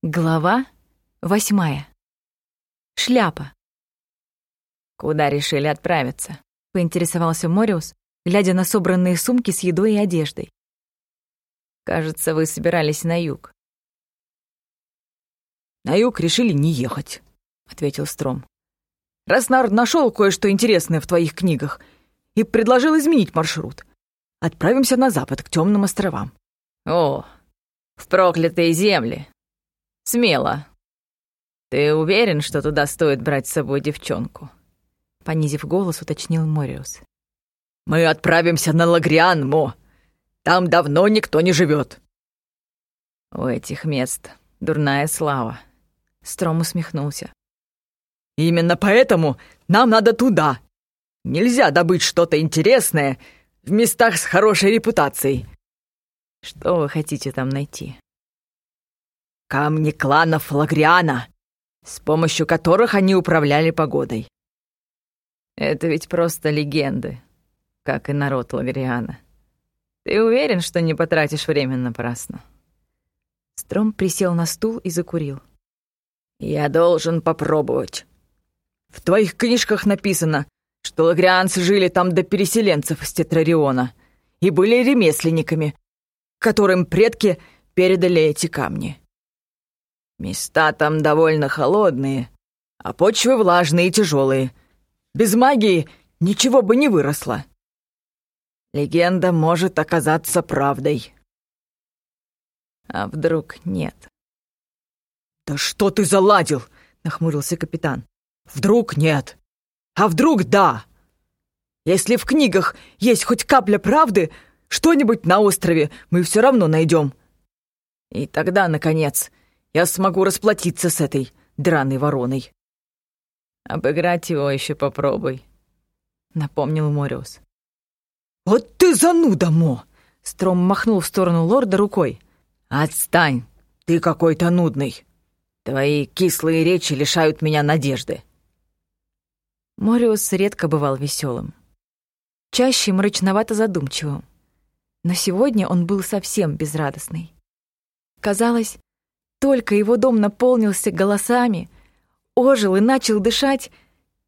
Глава восьмая. Шляпа. «Куда решили отправиться?» — поинтересовался Мориус, глядя на собранные сумки с едой и одеждой. «Кажется, вы собирались на юг». «На юг решили не ехать», — ответил Стром. «Раснар нашел кое-что интересное в твоих книгах и предложил изменить маршрут. Отправимся на запад, к темным островам». «О, в проклятые земли!» Смело. Ты уверен, что туда стоит брать с собой девчонку? Понизив голос, уточнил Мориус. Мы отправимся на Лагриан, Мо. Там давно никто не живет. У этих мест дурная слава. Стром усмехнулся. Именно поэтому нам надо туда. Нельзя добыть что-то интересное в местах с хорошей репутацией. Что вы хотите там найти? Камни кланов Лагриана, с помощью которых они управляли погодой. Это ведь просто легенды, как и народ Лагриана. Ты уверен, что не потратишь время напрасно? Стром присел на стул и закурил. «Я должен попробовать. В твоих книжках написано, что лагрианцы жили там до переселенцев из Тетрариона и были ремесленниками, которым предки передали эти камни. Места там довольно холодные, а почвы влажные и тяжелые. Без магии ничего бы не выросло. Легенда может оказаться правдой. А вдруг нет? «Да что ты заладил?» — нахмурился капитан. «Вдруг нет? А вдруг да? Если в книгах есть хоть капля правды, что-нибудь на острове мы все равно найдем. И тогда, наконец, я смогу расплатиться с этой драной вороной. Обыграть его еще попробуй, напомнил Мориус. Вот ты зануда, Мо! Стром махнул в сторону лорда рукой. Отстань, ты какой-то нудный. Твои кислые речи лишают меня надежды. Мориус редко бывал веселым, чаще мрачновато задумчивым. Но сегодня он был совсем безрадостный. Казалось, только его дом наполнился голосами, ожил и начал дышать,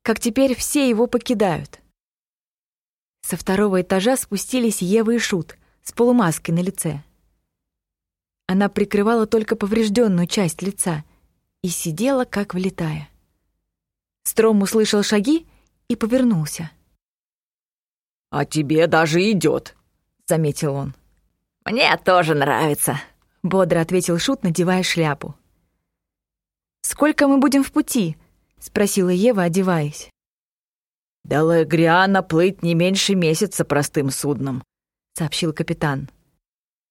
как теперь все его покидают. Со второго этажа спустились Ева и Шут с полумаской на лице. Она прикрывала только поврежденную часть лица и сидела, как влетая. Стром услышал шаги и повернулся. «А тебе даже идет, заметил он. «Мне тоже нравится», — бодро ответил Шут, надевая шляпу. «Сколько мы будем в пути?» — спросила Ева, одеваясь. «До Лагриана плыть не меньше месяца простым судном», — сообщил капитан.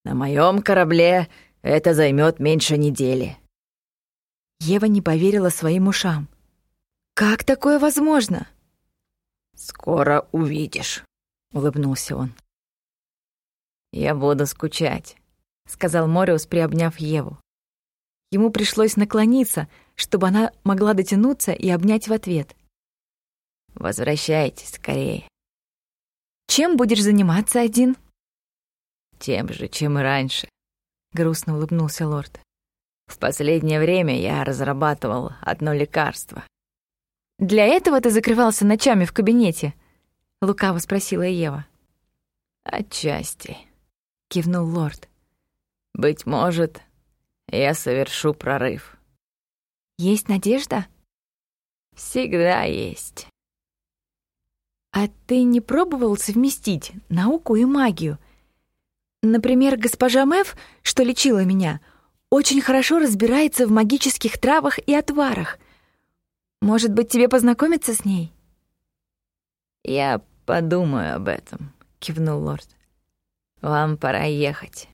«На моем корабле это займет меньше недели». Ева не поверила своим ушам. «Как такое возможно?» «Скоро увидишь», — улыбнулся он. «Я буду скучать», сказал Мориус, приобняв Еву. Ему пришлось наклониться, чтобы она могла дотянуться и обнять в ответ. «Возвращайтесь скорее». «Чем будешь заниматься один?» «Тем же, чем и раньше», — грустно улыбнулся лорд. «В последнее время я разрабатывал одно лекарство». «Для этого ты закрывался ночами в кабинете?» — лукаво спросила Ева. «Отчасти», — кивнул лорд. Быть может, я совершу прорыв. Есть надежда? Всегда есть. А ты не пробовал совместить науку и магию? Например, госпожа Мэв, что лечила меня, очень хорошо разбирается в магических травах и отварах. Может быть, тебе познакомиться с ней? Я подумаю об этом, кивнул лорд. Вам пора ехать.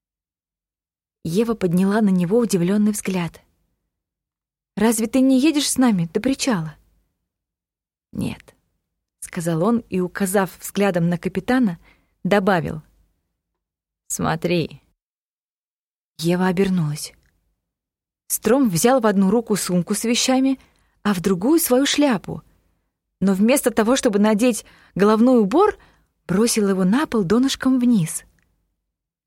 Ева подняла на него удивленный взгляд. «Разве ты не едешь с нами до причала?» «Нет», — сказал он и, указав взглядом на капитана, добавил. «Смотри». Ева обернулась. Стром взял в одну руку сумку с вещами, а в другую свою шляпу. Но вместо того, чтобы надеть головной убор, бросил его на пол донышком вниз —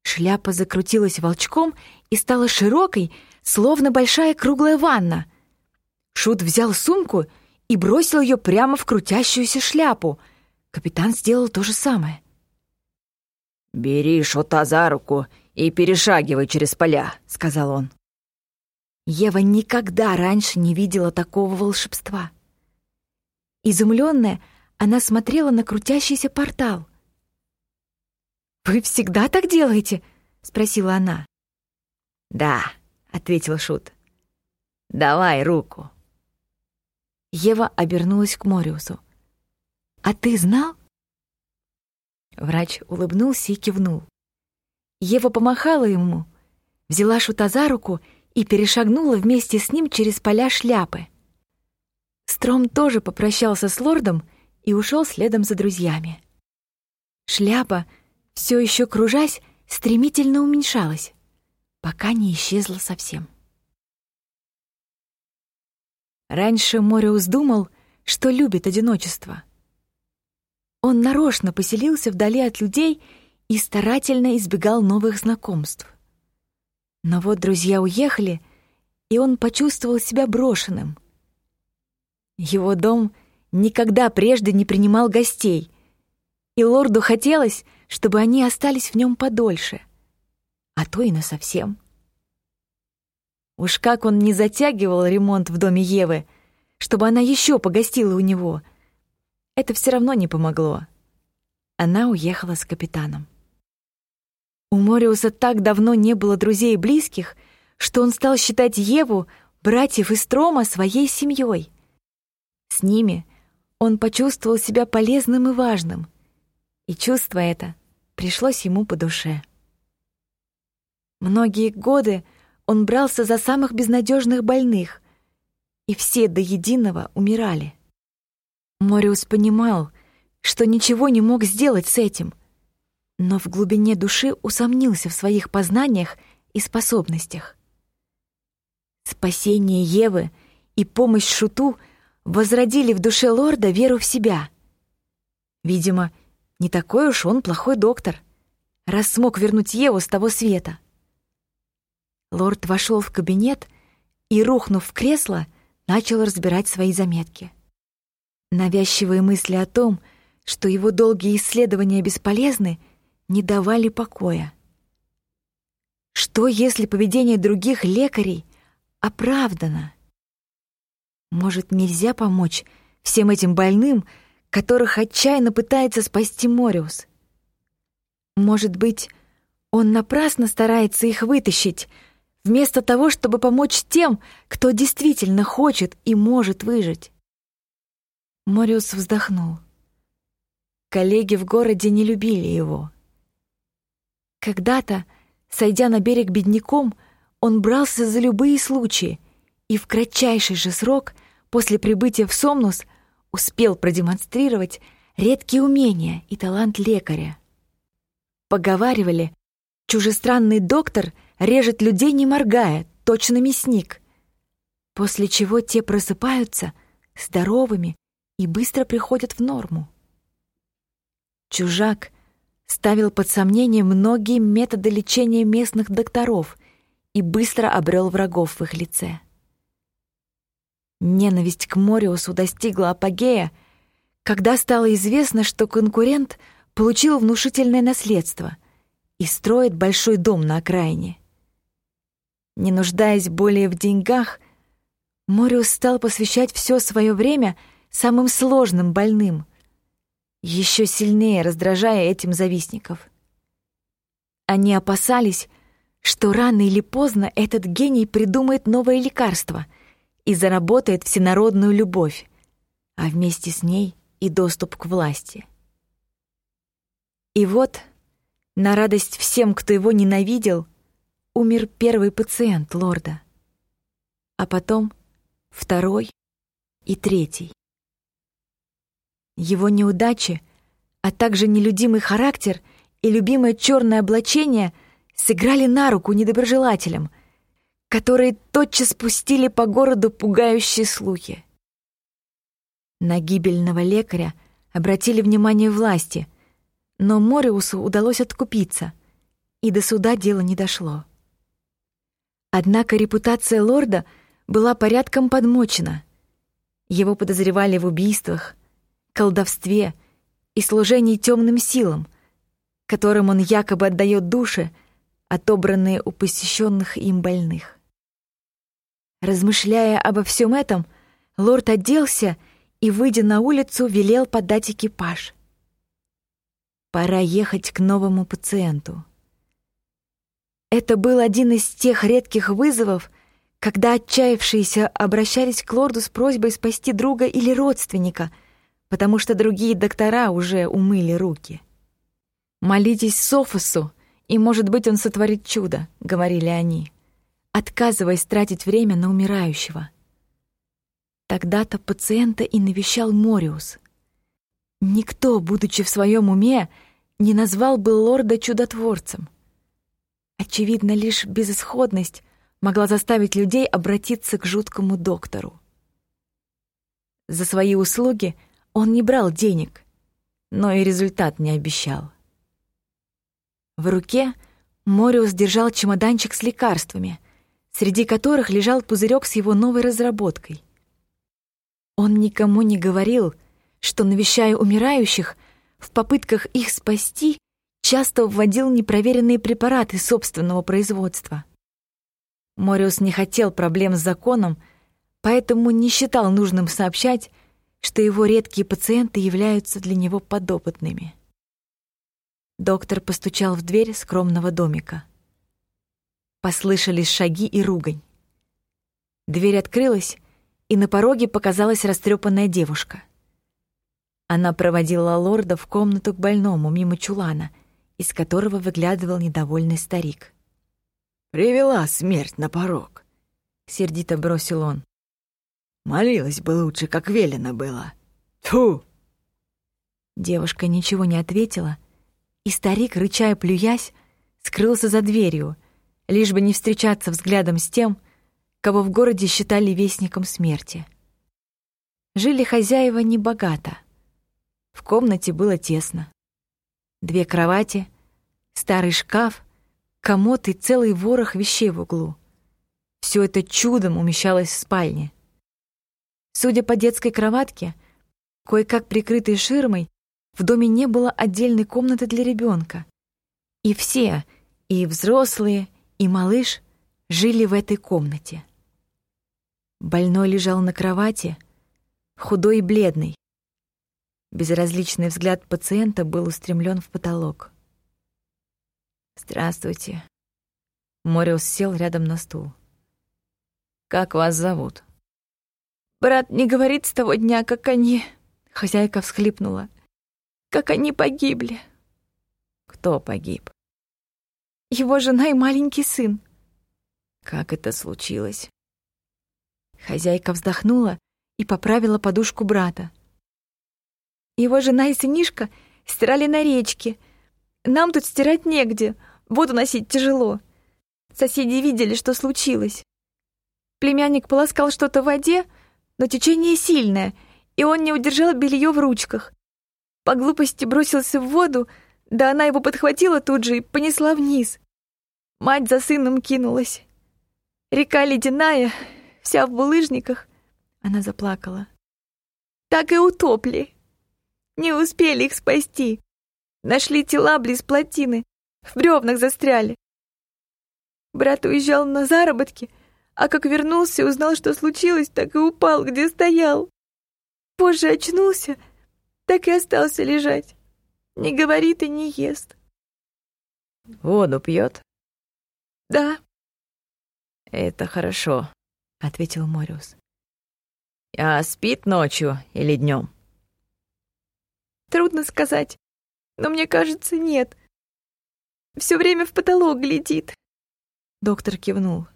Шляпа закрутилась волчком и стала широкой, словно большая круглая ванна. Шут взял сумку и бросил ее прямо в крутящуюся шляпу. Капитан сделал то же самое. «Бери Шута за руку и перешагивай через поля», — сказал он. Ева никогда раньше не видела такого волшебства. Изумленная, она смотрела на крутящийся портал. «Вы всегда так делаете?» — спросила она. «Да», — ответил Шут. «Давай руку». Ева обернулась к Мориусу. «А ты знал?» Врач улыбнулся и кивнул. Ева помахала ему, взяла Шута за руку и перешагнула вместе с ним через поля шляпы. Стром тоже попрощался с лордом и ушел следом за друзьями. Шляпа, все еще кружась, стремительно уменьшалась, пока не исчезла совсем. Раньше Мориус думал, что любит одиночество. Он нарочно поселился вдали от людей и старательно избегал новых знакомств. Но вот друзья уехали, и он почувствовал себя брошенным. Его дом никогда прежде не принимал гостей, и лорду хотелось, чтобы они остались в нем подольше, а то и насовсем. Уж как он не затягивал ремонт в доме Евы, чтобы она еще погостила у него, это все равно не помогло. Она уехала с капитаном. У Мориуса так давно не было друзей и близких, что он стал считать Еву, братьев и Строма своей семьей. С ними он почувствовал себя полезным и важным, и чувство это пришлось ему по душе. Многие годы он брался за самых безнадежных больных, и все до единого умирали. Мориус понимал, что ничего не мог сделать с этим, но в глубине души усомнился в своих познаниях и способностях. Спасение Евы и помощь Шуту возродили в душе лорда веру в себя. Видимо, не такой уж он плохой доктор, раз смог вернуть Еву с того света. Лорд вошел в кабинет и, рухнув в кресло, начал разбирать свои заметки. Навязчивые мысли о том, что его долгие исследования бесполезны, не давали покоя. Что, если поведение других лекарей оправдано? Может, нельзя помочь всем этим больным, которых отчаянно пытается спасти Мориус? Может быть, он напрасно старается их вытащить, вместо того, чтобы помочь тем, кто действительно хочет и может выжить? Мориус вздохнул. Коллеги в городе не любили его. Когда-то, сойдя на берег бедняком, он брался за любые случаи и в кратчайший же срок после прибытия в Сомнус успел продемонстрировать редкие умения и талант лекаря. Поговаривали, чужестранный доктор режет людей не моргая, точно мясник, после чего те просыпаются здоровыми и быстро приходят в норму. Чужак — ставил под сомнение многие методы лечения местных докторов и быстро обрел врагов в их лице. Ненависть к Мориусу достигла апогея, когда стало известно, что конкурент получил внушительное наследство и строит большой дом на окраине. Не нуждаясь более в деньгах, Мориус стал посвящать все свое время самым сложным больным, еще сильнее раздражая этим завистников. Они опасались, что рано или поздно этот гений придумает новое лекарство и заработает всенародную любовь, а вместе с ней и доступ к власти. И вот, на радость всем, кто его ненавидел, умер первый пациент лорда, а потом второй и третий. Его неудачи, а также нелюдимый характер и любимое черное облачение сыграли на руку недоброжелателям, которые тотчас спустили по городу пугающие слухи. На гибельного лекаря обратили внимание власти, но Мориусу удалось откупиться, и до суда дело не дошло. Однако репутация лорда была порядком подмочена. Его подозревали в убийствах, колдовстве и служении темным силам, которым он якобы отдает души, отобранные у посещенных им больных. Размышляя обо всем этом, лорд оделся и, выйдя на улицу, велел подать экипаж. Пора ехать к новому пациенту. Это был один из тех редких вызовов, когда отчаявшиеся обращались к лорду с просьбой спасти друга или родственника, потому что другие доктора уже умыли руки. «Молитесь Софосу, и, может быть, он сотворит чудо», — говорили они, отказываясь тратить время на умирающего. Тогда-то пациента и навещал Мориус. Никто, будучи в своем уме, не назвал бы лорда чудотворцем. Очевидно, лишь безысходность могла заставить людей обратиться к жуткому доктору. За свои услуги он не брал денег, но и результат не обещал. В руке Мориус держал чемоданчик с лекарствами, среди которых лежал пузырек с его новой разработкой. Он никому не говорил, что, навещая умирающих, в попытках их спасти, часто вводил непроверенные препараты собственного производства. Мориус не хотел проблем с законом, поэтому не считал нужным сообщать, что его редкие пациенты являются для него подопытными. Доктор постучал в дверь скромного домика. Послышались шаги и ругань. Дверь открылась, и на пороге показалась растрепанная девушка. Она проводила лорда в комнату к больному мимо чулана, из которого выглядывал недовольный старик. «Привела смерть на порог», — сердито бросил он. «Молилась бы лучше, как велено было. Тьфу!» Девушка ничего не ответила, и старик, рычая плюясь, скрылся за дверью, лишь бы не встречаться взглядом с тем, кого в городе считали вестником смерти. Жили хозяева небогато — в комнате было тесно. Две кровати, старый шкаф, комод и целый ворох вещей в углу. Все это чудом умещалось в спальне. Судя по детской кроватке, кое-как прикрытой ширмой, в доме не было отдельной комнаты для ребенка. И все, и взрослые, и малыш, жили в этой комнате. Больной лежал на кровати, худой и бледный, Безразличный взгляд пациента был устремлен в потолок. «Здравствуйте». Мориус сел рядом на стул. «Как вас зовут?» «Брат не говорит с того дня, как они...» Хозяйка всхлипнула. «Как они погибли». «Кто погиб?» «Его жена и маленький сын». «Как это случилось?» Хозяйка вздохнула и поправила подушку брата. Его жена и сынишка стирали на речке. Нам тут стирать негде, воду носить тяжело. Соседи видели, что случилось. Племянник полоскал что-то в воде, но течение сильное, и он не удержал белье в ручках. По глупости бросился в воду, да она его подхватила тут же и понесла вниз. Мать за сыном кинулась. Река ледяная, вся в булыжниках. Она заплакала. Так и утопли. Не успели их спасти. Нашли тела близ плотины. В бревнах застряли. Брат уезжал на заработки, а как вернулся, узнал, что случилось, так и упал, где стоял. Позже очнулся, так и остался лежать. Не говорит и не ест. Воду пьет? Да. Это хорошо, ответил Мориус. А спит ночью или днем? Трудно сказать, но мне кажется, нет. Все время в потолок глядит. Доктор кивнул.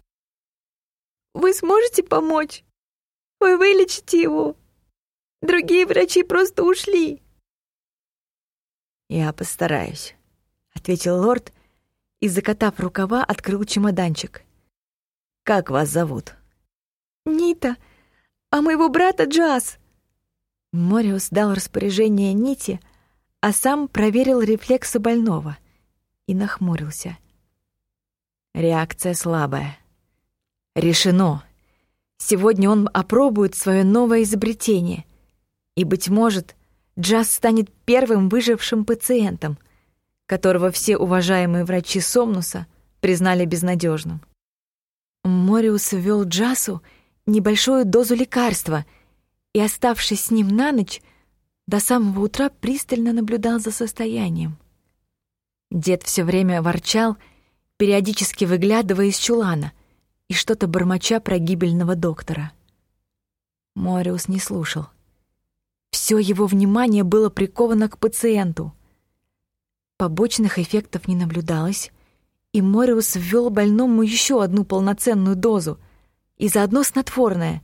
Вы сможете помочь? Вы вылечите его. Другие врачи просто ушли. Я постараюсь, ответил лорд и, закатав рукава, открыл чемоданчик. Как вас зовут? Нита, а моего брата Джаз. Мориус дал распоряжение Нити, а сам проверил рефлексы больного и нахмурился. Реакция слабая. Решено. Сегодня он опробует свое новое изобретение. И, быть может, Джаз станет первым выжившим пациентом, которого все уважаемые врачи Сомнуса признали безнадежным. Мориус ввел Джасу небольшую дозу лекарства и, оставшись с ним на ночь, до самого утра пристально наблюдал за состоянием. Дед все время ворчал, периодически выглядывая из чулана и что-то бормоча про гибельного доктора. Мориус не слушал. Все его внимание было приковано к пациенту. Побочных эффектов не наблюдалось, и Мориус ввел больному еще одну полноценную дозу и заодно снотворное.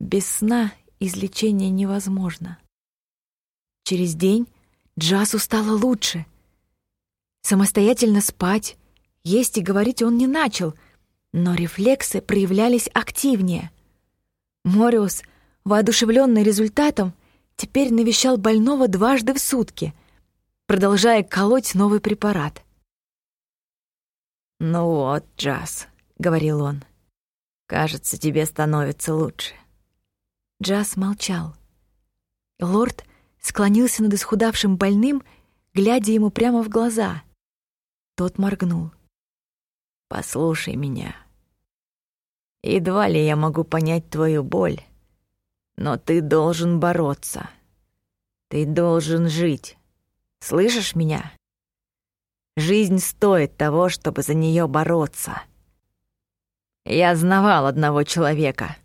Без сна излечение невозможно. Через день Джасу стало лучше. Самостоятельно спать, есть и говорить он не начал, но рефлексы проявлялись активнее. Мориус, воодушевленный результатом, теперь навещал больного дважды в сутки, продолжая колоть новый препарат. «Ну вот, Джаз», — говорил он, — «кажется, тебе становится лучше». Джаз молчал. Лорд склонился над исхудавшим больным, глядя ему прямо в глаза. Тот моргнул. «Послушай меня. Едва ли я могу понять твою боль, но ты должен бороться. Ты должен жить. Слышишь меня? Жизнь стоит того, чтобы за нее бороться. Я знавал одного человека,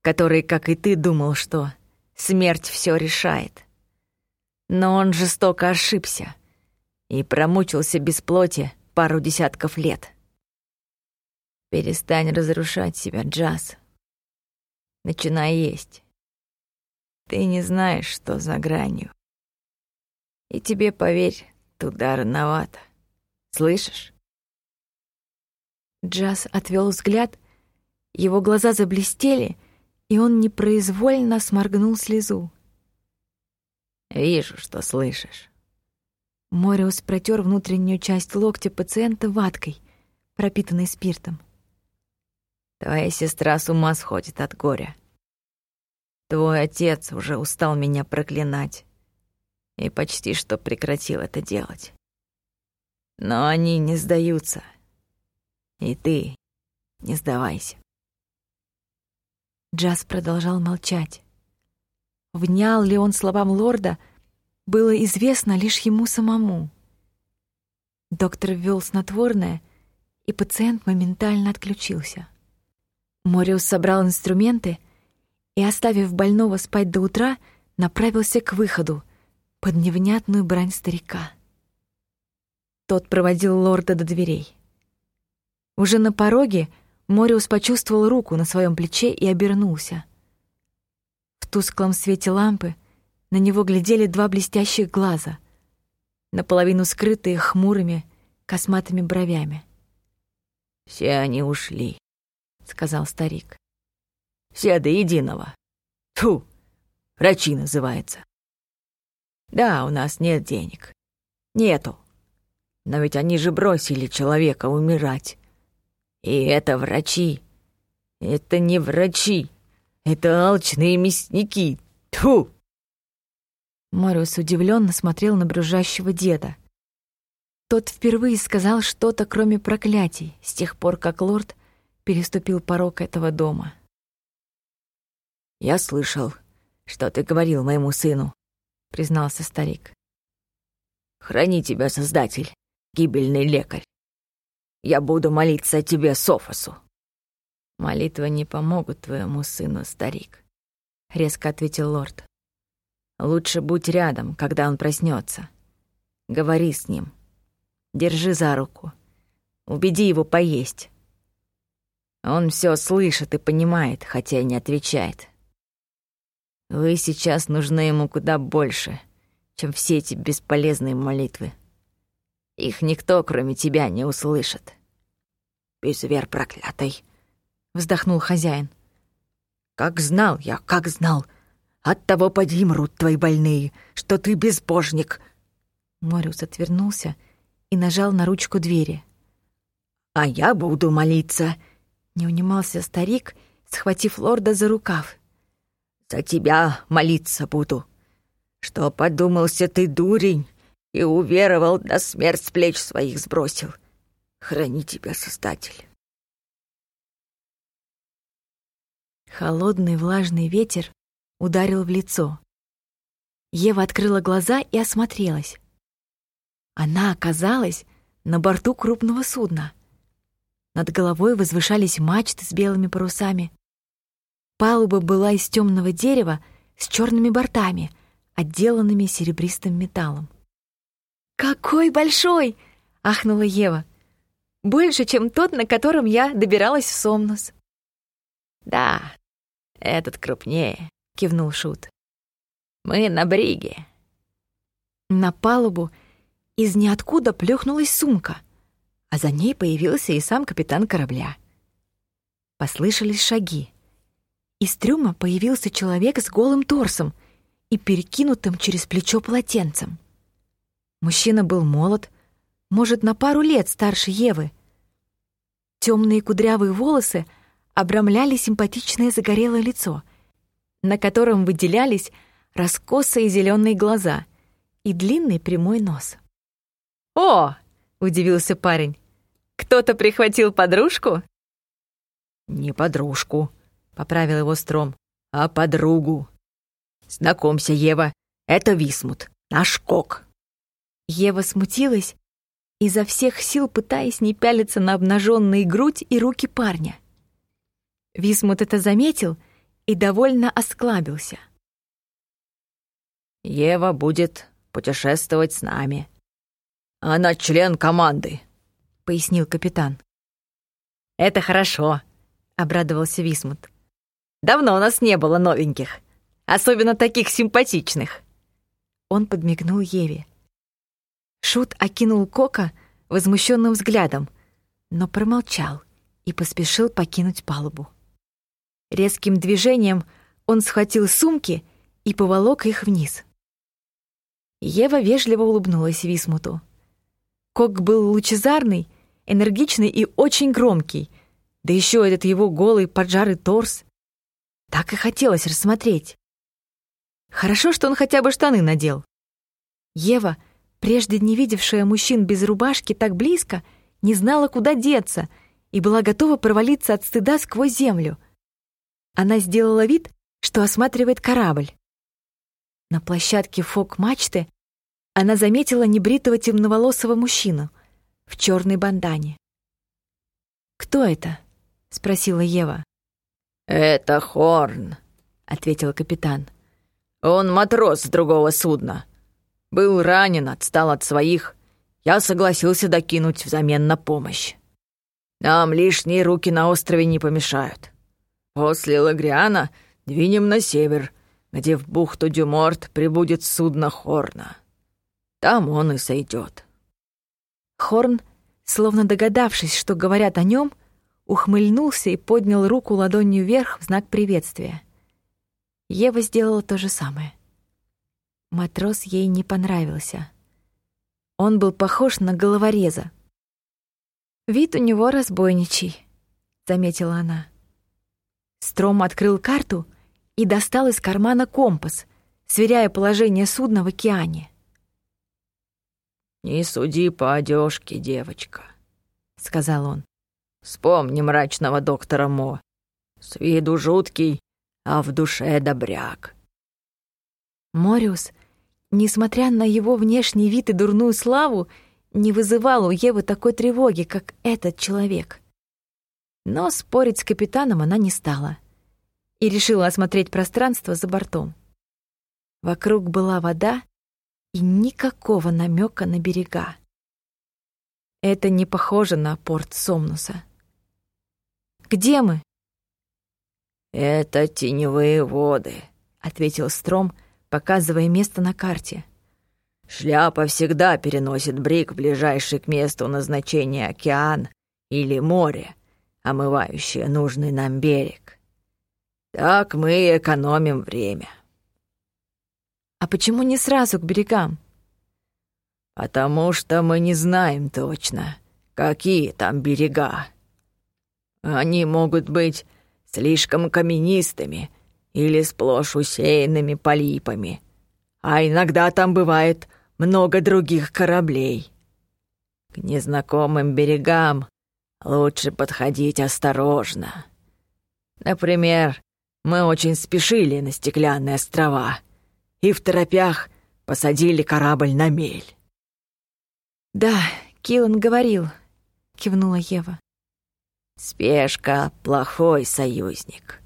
который, как и ты, думал, что смерть все решает. Но он жестоко ошибся и промучился без плоти пару десятков лет. Перестань разрушать себя, Джаз. Начинай есть. Ты не знаешь, что за гранью. И тебе, поверь, туда рановато. Слышишь? Джаз отвел взгляд, его глаза заблестели, и он непроизвольно сморгнул слезу. «Вижу, что слышишь». Мориус протер внутреннюю часть локтя пациента ваткой, пропитанной спиртом. «Твоя сестра с ума сходит от горя. Твой отец уже устал меня проклинать и почти что прекратил это делать. Но они не сдаются. И ты не сдавайся. Джаз продолжал молчать. Внял ли он словам лорда, было известно лишь ему самому. Доктор ввел снотворное, и пациент моментально отключился. Мориус собрал инструменты и, оставив больного спать до утра, направился к выходу под невнятную брань старика. Тот проводил лорда до дверей. Уже на пороге Мориус почувствовал руку на своем плече и обернулся. В тусклом свете лампы на него глядели два блестящих глаза, наполовину скрытые хмурыми, косматыми бровями. «Все они ушли», — сказал старик. «Все до единого. Тьфу, врачи называется. Да, у нас нет денег. Нету. Но ведь они же бросили человека умирать. И это врачи. Это не врачи. Это алчные мясники. Тьфу!» Мориус удивленно смотрел на брюзжащего деда. Тот впервые сказал что-то, кроме проклятий, с тех пор, как лорд переступил порог этого дома. «Я слышал, что ты говорил моему сыну», — признался старик. «Храни тебя, Создатель гибельный лекарь. Я буду молиться о тебе, Софосу». «Молитвы не помогут твоему сыну, старик», — резко ответил лорд. «Лучше будь рядом, когда он проснется. Говори с ним. Держи за руку. Убеди его поесть. Он все слышит и понимает, хотя и не отвечает. Вы сейчас нужны ему куда больше, чем все эти бесполезные молитвы. Их никто, кроме тебя, не услышит. «Безвер проклятый!» — вздохнул хозяин. «Как знал я, как знал! От того подимрут твои больные, что ты безбожник!» Мориус отвернулся и нажал на ручку двери. «А я буду молиться!» — Не унимался старик, схватив лорда за рукав. «За тебя молиться буду. Что подумался ты, дурень, и уверовал, да смерть с плеч своих сбросил. Храни тебя, Создатель». Холодный влажный ветер ударил в лицо. Ева открыла глаза и осмотрелась. Она оказалась на борту крупного судна. Над головой возвышались мачты с белыми парусами. Палуба была из темного дерева с черными бортами, отделанными серебристым металлом. «Какой большой!» — ахнула Ева. «Больше, чем тот, на котором я добиралась в Сомнус». «Да, этот крупнее», — кивнул Шут. «Мы на бриге». На палубу из ниоткуда плюхнулась сумка, а за ней появился и сам капитан корабля. Послышались шаги. Из трюма появился человек с голым торсом и перекинутым через плечо полотенцем. Мужчина был молод, может, на пару лет старше Евы. Темные кудрявые волосы обрамляли симпатичное загорелое лицо, на котором выделялись раскосые зеленые глаза и длинный прямой нос. «О!» — удивился парень. «Кто-то прихватил подружку?» «Не подружку», — поправил его Стром, — «а подругу. Знакомься, Ева, это Висмут, наш кок». Ева смутилась, изо всех сил пытаясь не пялиться на обнаженные грудь и руки парня. Висмут это заметил и довольно осклабился. «Ева будет путешествовать с нами», «Она член команды», — пояснил капитан. «Это хорошо», — обрадовался Висмут. «Давно у нас не было новеньких, особенно таких симпатичных». Он подмигнул Еве. Шут окинул Кока возмущенным взглядом, но промолчал и поспешил покинуть палубу. Резким движением он схватил сумки и поволок их вниз. Ева вежливо улыбнулась Висмуту. Кок был лучезарный, энергичный и очень громкий. Да еще этот его голый поджарый торс. Так и хотелось рассмотреть. Хорошо, что он хотя бы штаны надел. Ева, прежде не видевшая мужчин без рубашки так близко, не знала, куда деться, и была готова провалиться от стыда сквозь землю. Она сделала вид, что осматривает корабль. На площадке фок-мачты она заметила небритого темноволосого мужчину в черной бандане. «Кто это?» — спросила Ева. «Это Хорн», — ответил капитан. «Он матрос с другого судна. Был ранен, отстал от своих. Я согласился докинуть взамен на помощь. Нам лишние руки на острове не помешают. После Лагриана двинем на север, где в бухту Дюморт прибудет судно Хорна». Там он и сойдет. Хорн, словно догадавшись, что говорят о нем, ухмыльнулся и поднял руку ладонью вверх в знак приветствия. Ева сделала то же самое. Матрос ей не понравился. Он был похож на головореза. «Вид у него разбойничий», — заметила она. Стром открыл карту и достал из кармана компас, сверяя положение судна в океане. «Не суди по одежке, девочка», — сказал он. «Вспомни мрачного доктора Мо. С виду жуткий, а в душе добряк». Мориус, несмотря на его внешний вид и дурную славу, не вызывал у Евы такой тревоги, как этот человек. Но спорить с капитаном она не стала и решила осмотреть пространство за бортом. Вокруг была вода, и никакого намека на берега. Это не похоже на порт Сомнуса. «Где мы?» «Это теневые воды», — ответил Стром, показывая место на карте. «Шляпа всегда переносит брик ближайший к месту назначения океан или море, омывающее нужный нам берег. Так мы экономим время». А почему не сразу к берегам? Потому что мы не знаем точно, какие там берега. Они могут быть слишком каменистыми или сплошь усеянными полипами, а иногда там бывает много других кораблей. К незнакомым берегам лучше подходить осторожно. Например, мы очень спешили на стеклянные острова и в торопях посадили корабль на мель. «Да, Киллан говорил», — кивнула Ева. «Спешка — плохой союзник.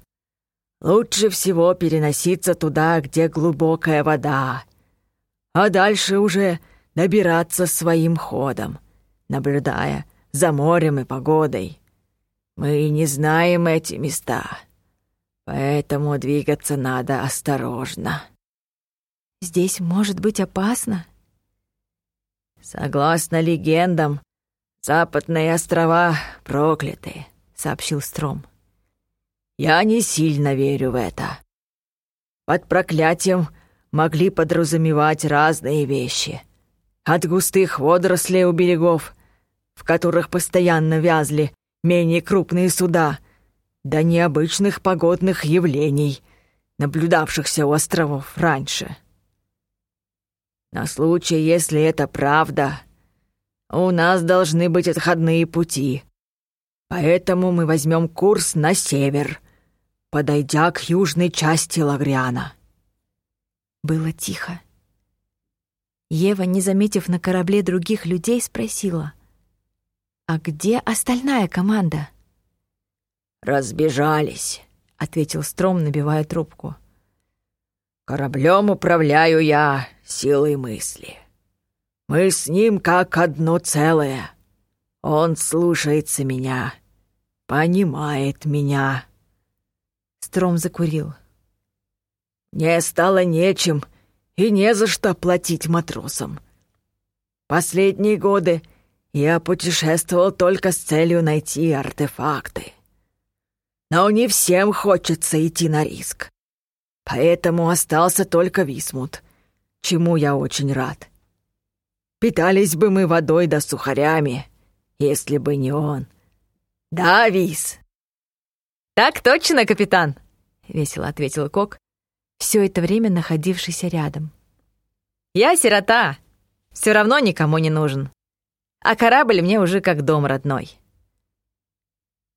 Лучше всего переноситься туда, где глубокая вода, а дальше уже набираться своим ходом, наблюдая за морем и погодой. Мы не знаем эти места, поэтому двигаться надо осторожно. Здесь может быть опасно? Согласно легендам, западные острова прокляты, сообщил Стром. Я не сильно верю в это. Под проклятием могли подразумевать разные вещи. От густых водорослей у берегов, в которых постоянно вязли менее крупные суда, до необычных погодных явлений, наблюдавшихся у островов раньше. На случай, если это правда, у нас должны быть отходные пути. Поэтому мы возьмем курс на север, подойдя к южной части Лагриана. Было тихо. Ева, не заметив на корабле других людей, спросила, «А где остальная команда?» «Разбежались», — ответил Стром, набивая трубку. «Кораблем управляю я силой мысли. Мы с ним как одно целое. Он слушается меня, понимает меня». Стром закурил. Мне стало нечем и не за что платить матросам. Последние годы я путешествовал только с целью найти артефакты. Но не всем хочется идти на риск. Поэтому остался только Висмут, чему я очень рад. Питались бы мы водой да сухарями, если бы не он. Да, Вис? «Так точно, капитан!» — весело ответил Кок, все это время находившийся рядом. «Я сирота, все равно никому не нужен. А корабль мне уже как дом родной».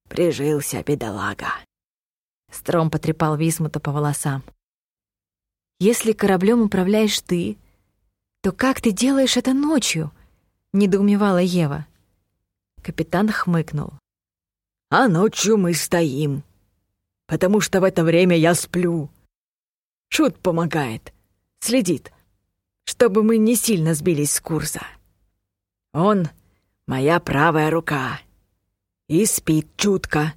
«Прижился, бедолага», — Стром потрепал Висмута по волосам. «Если кораблем управляешь ты, то как ты делаешь это ночью?» — недоумевала Ева. Капитан хмыкнул. «А ночью мы стоим, потому что в это время я сплю. Шут помогает, следит, чтобы мы не сильно сбились с курса. Он — моя правая рука и спит чутко.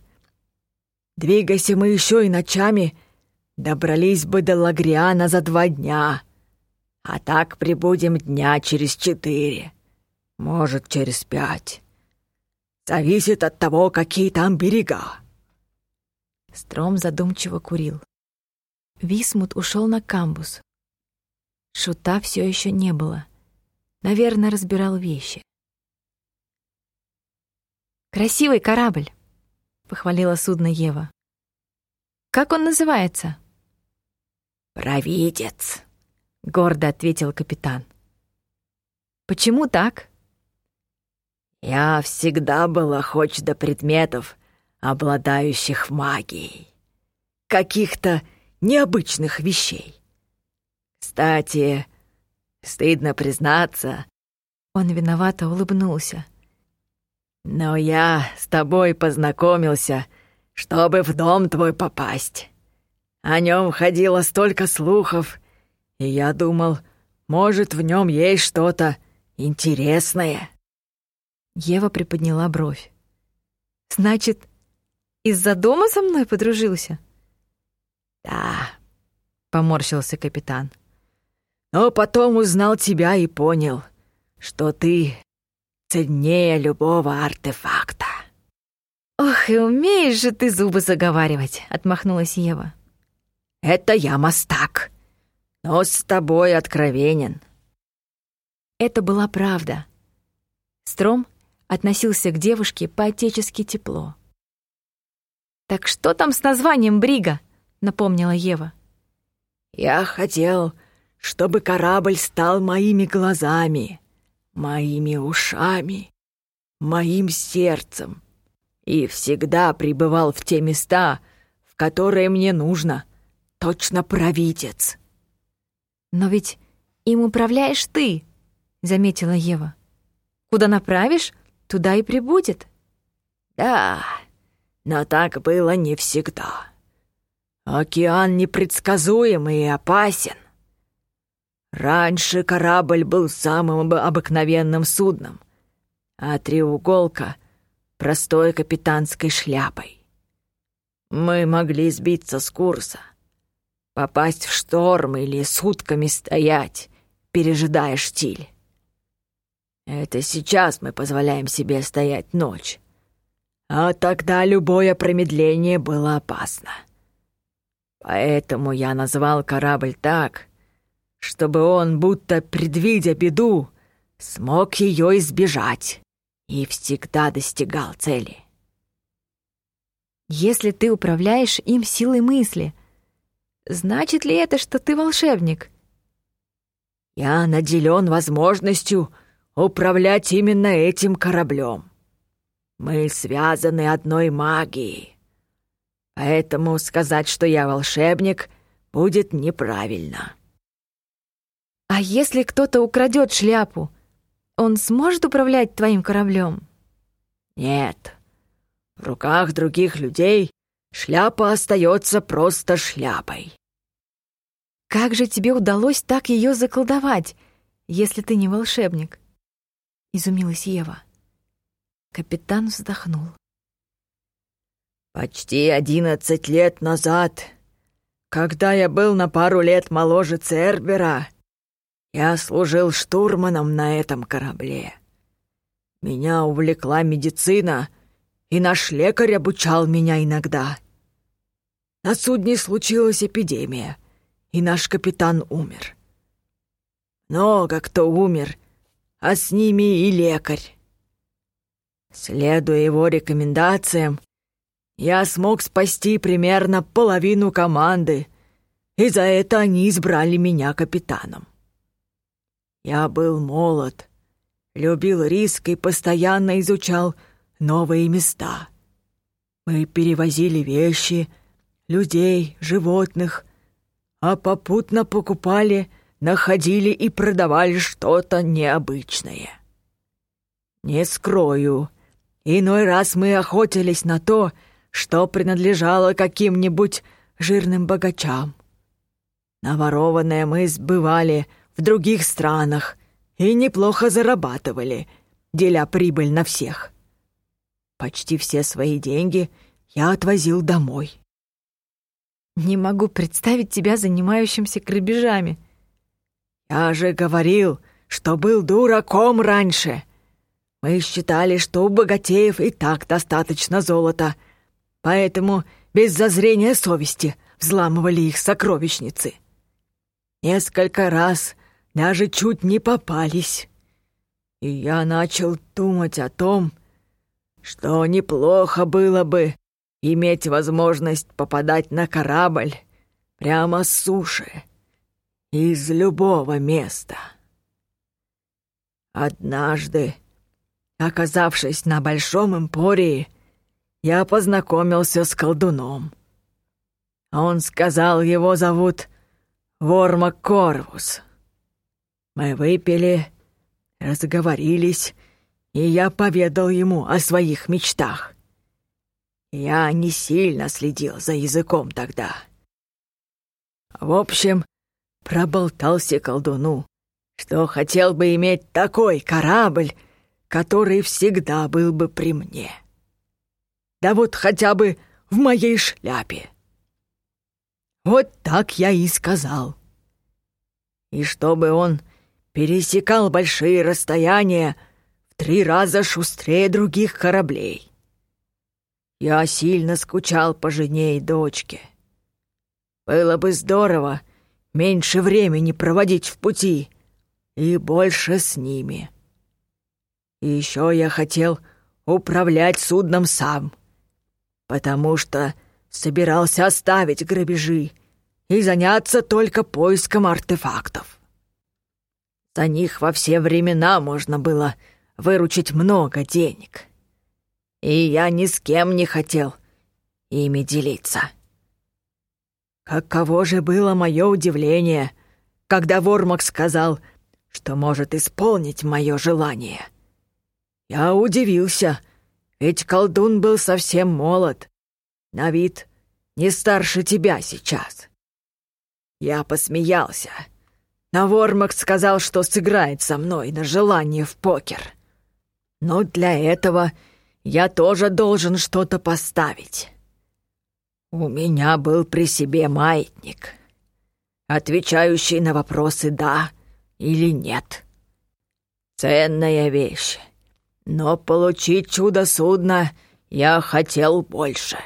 Двигайся мы еще и ночами, добрались бы до Лагриана за два дня, а так прибудем дня через четыре, может, через пять. Зависит от того, какие там берега. Стром задумчиво курил. Висмут ушел на камбус. Шута все еще не было. Наверное, разбирал вещи. «Красивый корабль», — похвалила судно Ева. «Как он называется?» «Провидец», — гордо ответил капитан. «Почему так?» «Я всегда был охоч до предметов, обладающих магией. Каких-то необычных вещей. Кстати, стыдно признаться, он виновато улыбнулся. Но я с тобой познакомился, чтобы в дом твой попасть. О нем ходило столько слухов, и я думал, может, в нем есть что-то интересное. Ева приподняла бровь. «Значит, из-за дома со мной подружился?» «Да», — поморщился капитан. «Но потом узнал тебя и понял, что ты ценнее любого артефакта». «Ох, и умеешь же ты зубы заговаривать», — отмахнулась Ева. «Это я мастак, но с тобой откровенен». Это была правда. Стром относился к девушке по-отечески тепло. «Так что там с названием Брига?» — напомнила Ева. «Я хотел, чтобы корабль стал моими глазами, моими ушами, моим сердцем и всегда пребывал в те места, в которые мне нужно, точно провидец». «Но ведь им управляешь ты», — заметила Ева. «Куда направишь, туда и прибудет». «Да, но так было не всегда. Океан непредсказуемый и опасен. Раньше корабль был самым обыкновенным судном, а треуголка — простой капитанской шляпой. Мы могли сбиться с курса, попасть в шторм или сутками стоять, пережидая штиль. Это сейчас мы позволяем себе стоять ночь, а тогда любое промедление было опасно. Поэтому я назвал корабль так, чтобы он, будто предвидя беду, смог ее избежать и всегда достигал цели. Если ты управляешь им силой мысли, значит ли это, что ты волшебник? Я наделен возможностью управлять именно этим кораблем. Мы связаны одной магией. Поэтому сказать, что я волшебник, будет неправильно. А если кто-то украдет шляпу, он сможет управлять твоим кораблем? Нет. В руках других людей шляпа остается просто шляпой. Как же тебе удалось так ее заколдовать, если ты не волшебник? Изумилась Ева. Капитан вздохнул. Почти одиннадцать лет назад, когда я был на пару лет моложе Цербера, я служил штурманом на этом корабле. Меня увлекла медицина, и наш лекарь обучал меня иногда. На судне случилась эпидемия, и наш капитан умер. Много кто умер, а с ними и лекарь. Следуя его рекомендациям, я смог спасти примерно половину команды, и за это они избрали меня капитаном. Я был молод, любил риск и постоянно изучал новые места. Мы перевозили вещи, людей, животных, а попутно покупали, находили и продавали что-то необычное. Не скрою, Иной раз мы охотились на то, что принадлежало каким-нибудь жирным богачам. Наворованное мы сбывали в других странах и неплохо зарабатывали, деля прибыль на всех. Почти все свои деньги я отвозил домой. Не могу представить тебя занимающимся грабежами. Я же говорил, что был дураком раньше. Мы считали, что у богатеев и так достаточно золота, поэтому без зазрения совести взламывали их сокровищницы. Несколько раз даже чуть не попались. И я начал думать о том, что неплохо было бы иметь возможность попадать на корабль прямо с суши, из любого места. Однажды Оказавшись на Большом Эмпории, я познакомился с колдуном. Он сказал, его зовут Вормак Корвус. Мы выпили, разговорились, и я поведал ему о своих мечтах. Я не сильно следил за языком тогда. В общем, проболтался колдуну, что хотел бы иметь такой корабль, который всегда был бы при мне. Да вот хотя бы в моей шляпе. Вот так я и сказал. И чтобы он пересекал большие расстояния в три раза шустрее других кораблей. Я сильно скучал по жене и дочке. Было бы здорово меньше времени проводить в пути и больше с ними. И еще я хотел управлять судном сам. потому что собирался оставить грабежи и заняться только поиском артефактов. За них во все времена можно было выручить много денег. И я ни с кем не хотел ими делиться. Каково же было мое удивление, когда Вормак сказал, что может исполнить мое желание. Я удивился, ведь колдун был совсем молод, на вид не старше тебя сейчас. Я посмеялся, но Вормак сказал, что сыграет со мной на желание в покер. Но для этого я тоже должен что-то поставить. У меня был при себе маятник, отвечающий на вопросы «да» или «нет». Ценная вещь, но получить чудо-судно я хотел больше.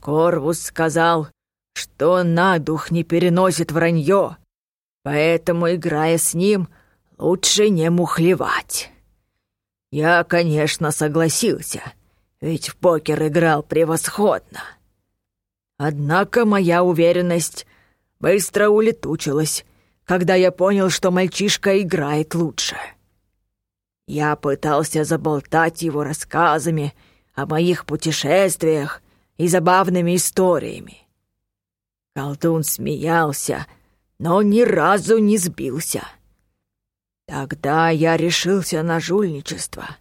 Корвус сказал, что на дух не переносит вранье, поэтому, играя с ним, лучше не мухлевать. Я, конечно, согласился, ведь в покер играл превосходно. Однако моя уверенность быстро улетучилась, когда я понял, что мальчишка играет лучше. Я пытался заболтать его рассказами о моих путешествиях и забавными историями. Колдун смеялся, но ни разу не сбился. Тогда я решился на жульничество.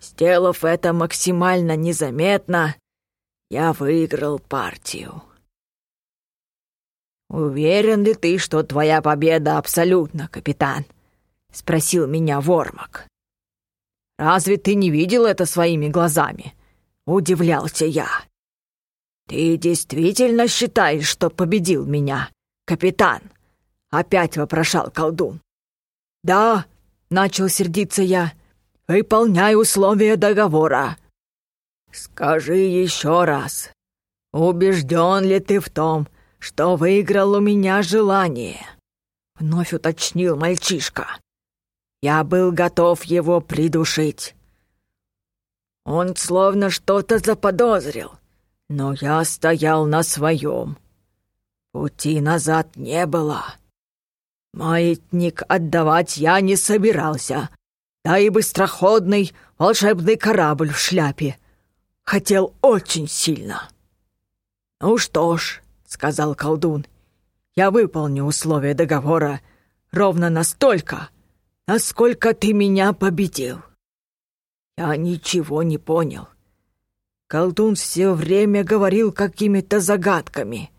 Сделав это максимально незаметно, я выиграл партию. «Уверен ли ты, что твоя победа абсолютна, капитан?» — спросил меня Вормак. «Разве ты не видел это своими глазами?» — удивлялся я. «Ты действительно считаешь, что победил меня, капитан?» — опять вопрошал колдун. «Да», — начал сердиться я, — «выполняй условия договора». «Скажи еще раз, убежден ли ты в том, что выиграл у меня желание?» Вновь уточнил мальчишка. Я был готов его придушить. Он словно что-то заподозрил, но я стоял на своем. Пути назад не было. Маятник отдавать я не собирался, да и быстроходный волшебный корабль в шляпе. Хотел очень сильно. «Ну что ж», — сказал колдун, — «я выполню условия договора ровно настолько, насколько ты меня победил». Я ничего не понял. Колдун все время говорил какими-то загадками,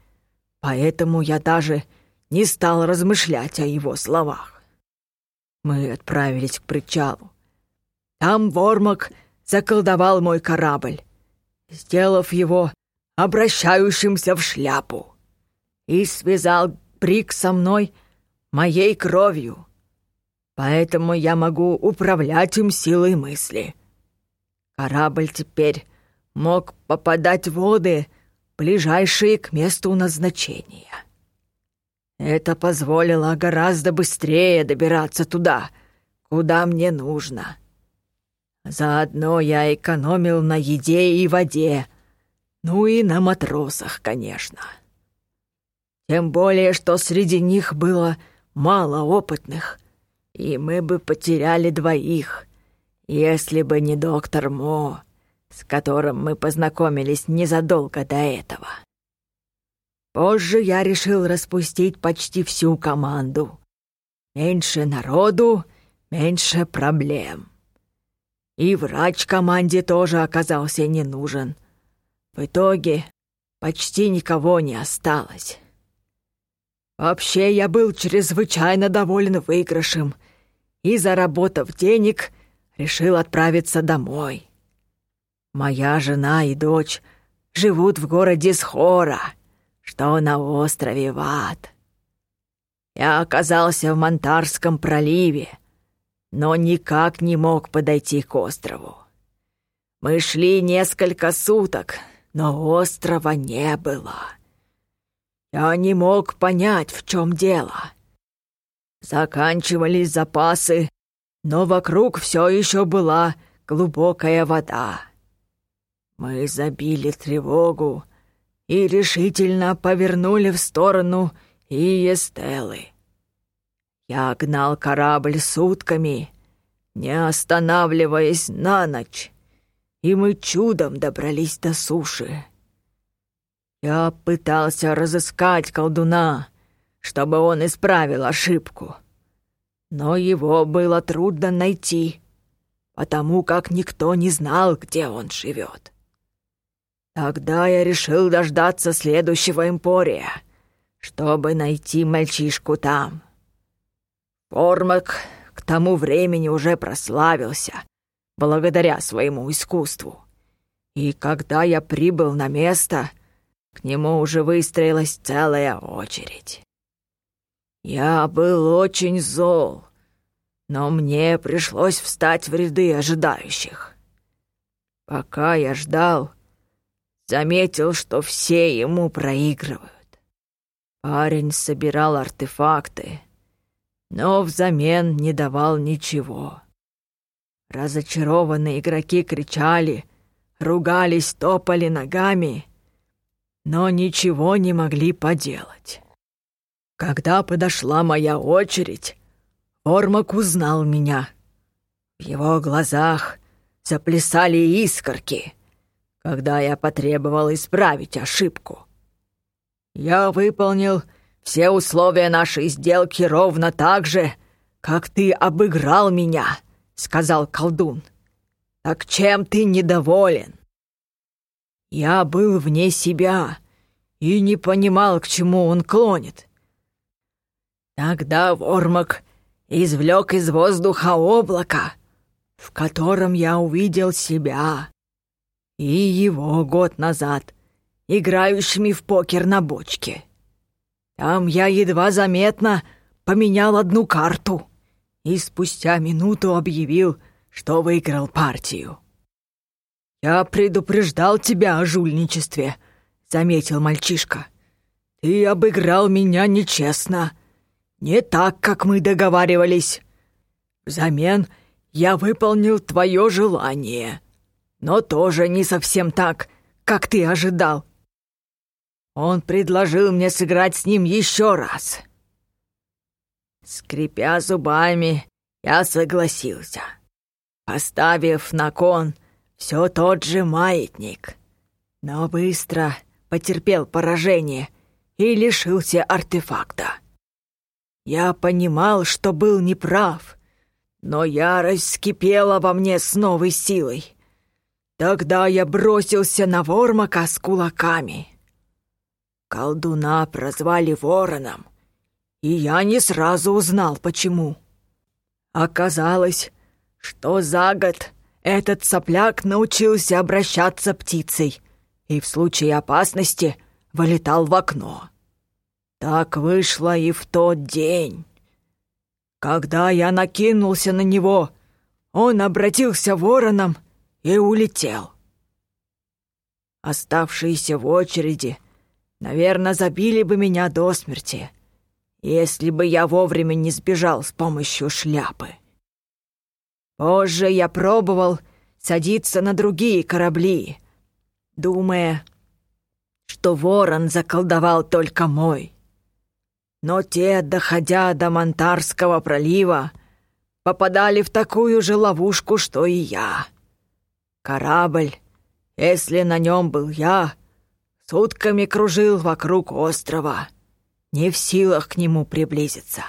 поэтому я даже не стал размышлять о его словах. Мы отправились к причалу. Там Вормак заколдовал мой корабль, сделав его обращающимся в шляпу, и связал Брик со мной моей кровью. Поэтому я могу управлять им силой мысли. Корабль теперь мог попадать в воды, ближайшие к месту назначения. Это позволило гораздо быстрее добираться туда, куда мне нужно. Заодно я экономил на еде и воде, ну и на матросах, конечно. Тем более, что среди них было мало опытных, и мы бы потеряли двоих, если бы не доктор Мо, с которым мы познакомились незадолго до этого. Позже я решил распустить почти всю команду. Меньше народу, меньше проблем. И врач команде тоже оказался не нужен. В итоге почти никого не осталось. Вообще я был чрезвычайно доволен выигрышем и, заработав денег, решил отправиться домой. Моя жена и дочь живут в городе Схора — что на острове Ват. Я оказался в Монтарском проливе, но никак не мог подойти к острову. Мы шли несколько суток, но острова не было. Я не мог понять, в чем дело. Заканчивались запасы, но вокруг все еще была глубокая вода. Мы забили тревогу и решительно повернули в сторону Иестелы. Я гнал корабль сутками, не останавливаясь на ночь, и мы чудом добрались до суши. Я пытался разыскать колдуна, чтобы он исправил ошибку, но его было трудно найти, потому как никто не знал, где он живет. Тогда я решил дождаться следующего импория, чтобы найти мальчишку там. Формак к тому времени уже прославился, благодаря своему искусству. И когда я прибыл на место, к нему уже выстроилась целая очередь. Я был очень зол, но мне пришлось встать в ряды ожидающих. Пока я ждал, Заметил, что все ему проигрывают. Парень собирал артефакты, но взамен не давал ничего. Разочарованные игроки кричали, ругались, топали ногами, но ничего не могли поделать. Когда подошла моя очередь, Ормак узнал меня. В его глазах заплясали искорки — когда я потребовал исправить ошибку. Я выполнил все условия нашей сделки ровно так же, как ты обыграл меня, — сказал колдун. Так чем ты недоволен? Я был вне себя и не понимал, к чему он клонит. Тогда Вормак извлек из воздуха облако, в котором я увидел себя и его год назад, играющими в покер на бочке. Там я едва заметно поменял одну карту и спустя минуту объявил, что выиграл партию. «Я предупреждал тебя о жульничестве», — заметил мальчишка. «Ты обыграл меня нечестно, не так, как мы договаривались. Взамен я выполнил твое желание» но тоже не совсем так, как ты ожидал. Он предложил мне сыграть с ним еще раз. Скрипя зубами, я согласился, поставив на кон все тот же маятник, но быстро потерпел поражение и лишился артефакта. Я понимал, что был неправ, но ярость скипела во мне с новой силой. Тогда я бросился на Вормака с кулаками. Колдуна прозвали Вороном, и я не сразу узнал, почему. Оказалось, что за год этот сопляк научился обращаться птицей и в случае опасности вылетал в окно. Так вышло и в тот день. Когда я накинулся на него, он обратился вороном и улетел. Оставшиеся в очереди, наверное, забили бы меня до смерти, если бы я вовремя не сбежал с помощью шляпы. Позже я пробовал садиться на другие корабли, думая, что ворон заколдовал только мой. Но те, доходя до Монтарского пролива, попадали в такую же ловушку, что и я. Корабль, если на нем был я, сутками кружил вокруг острова, не в силах к нему приблизиться.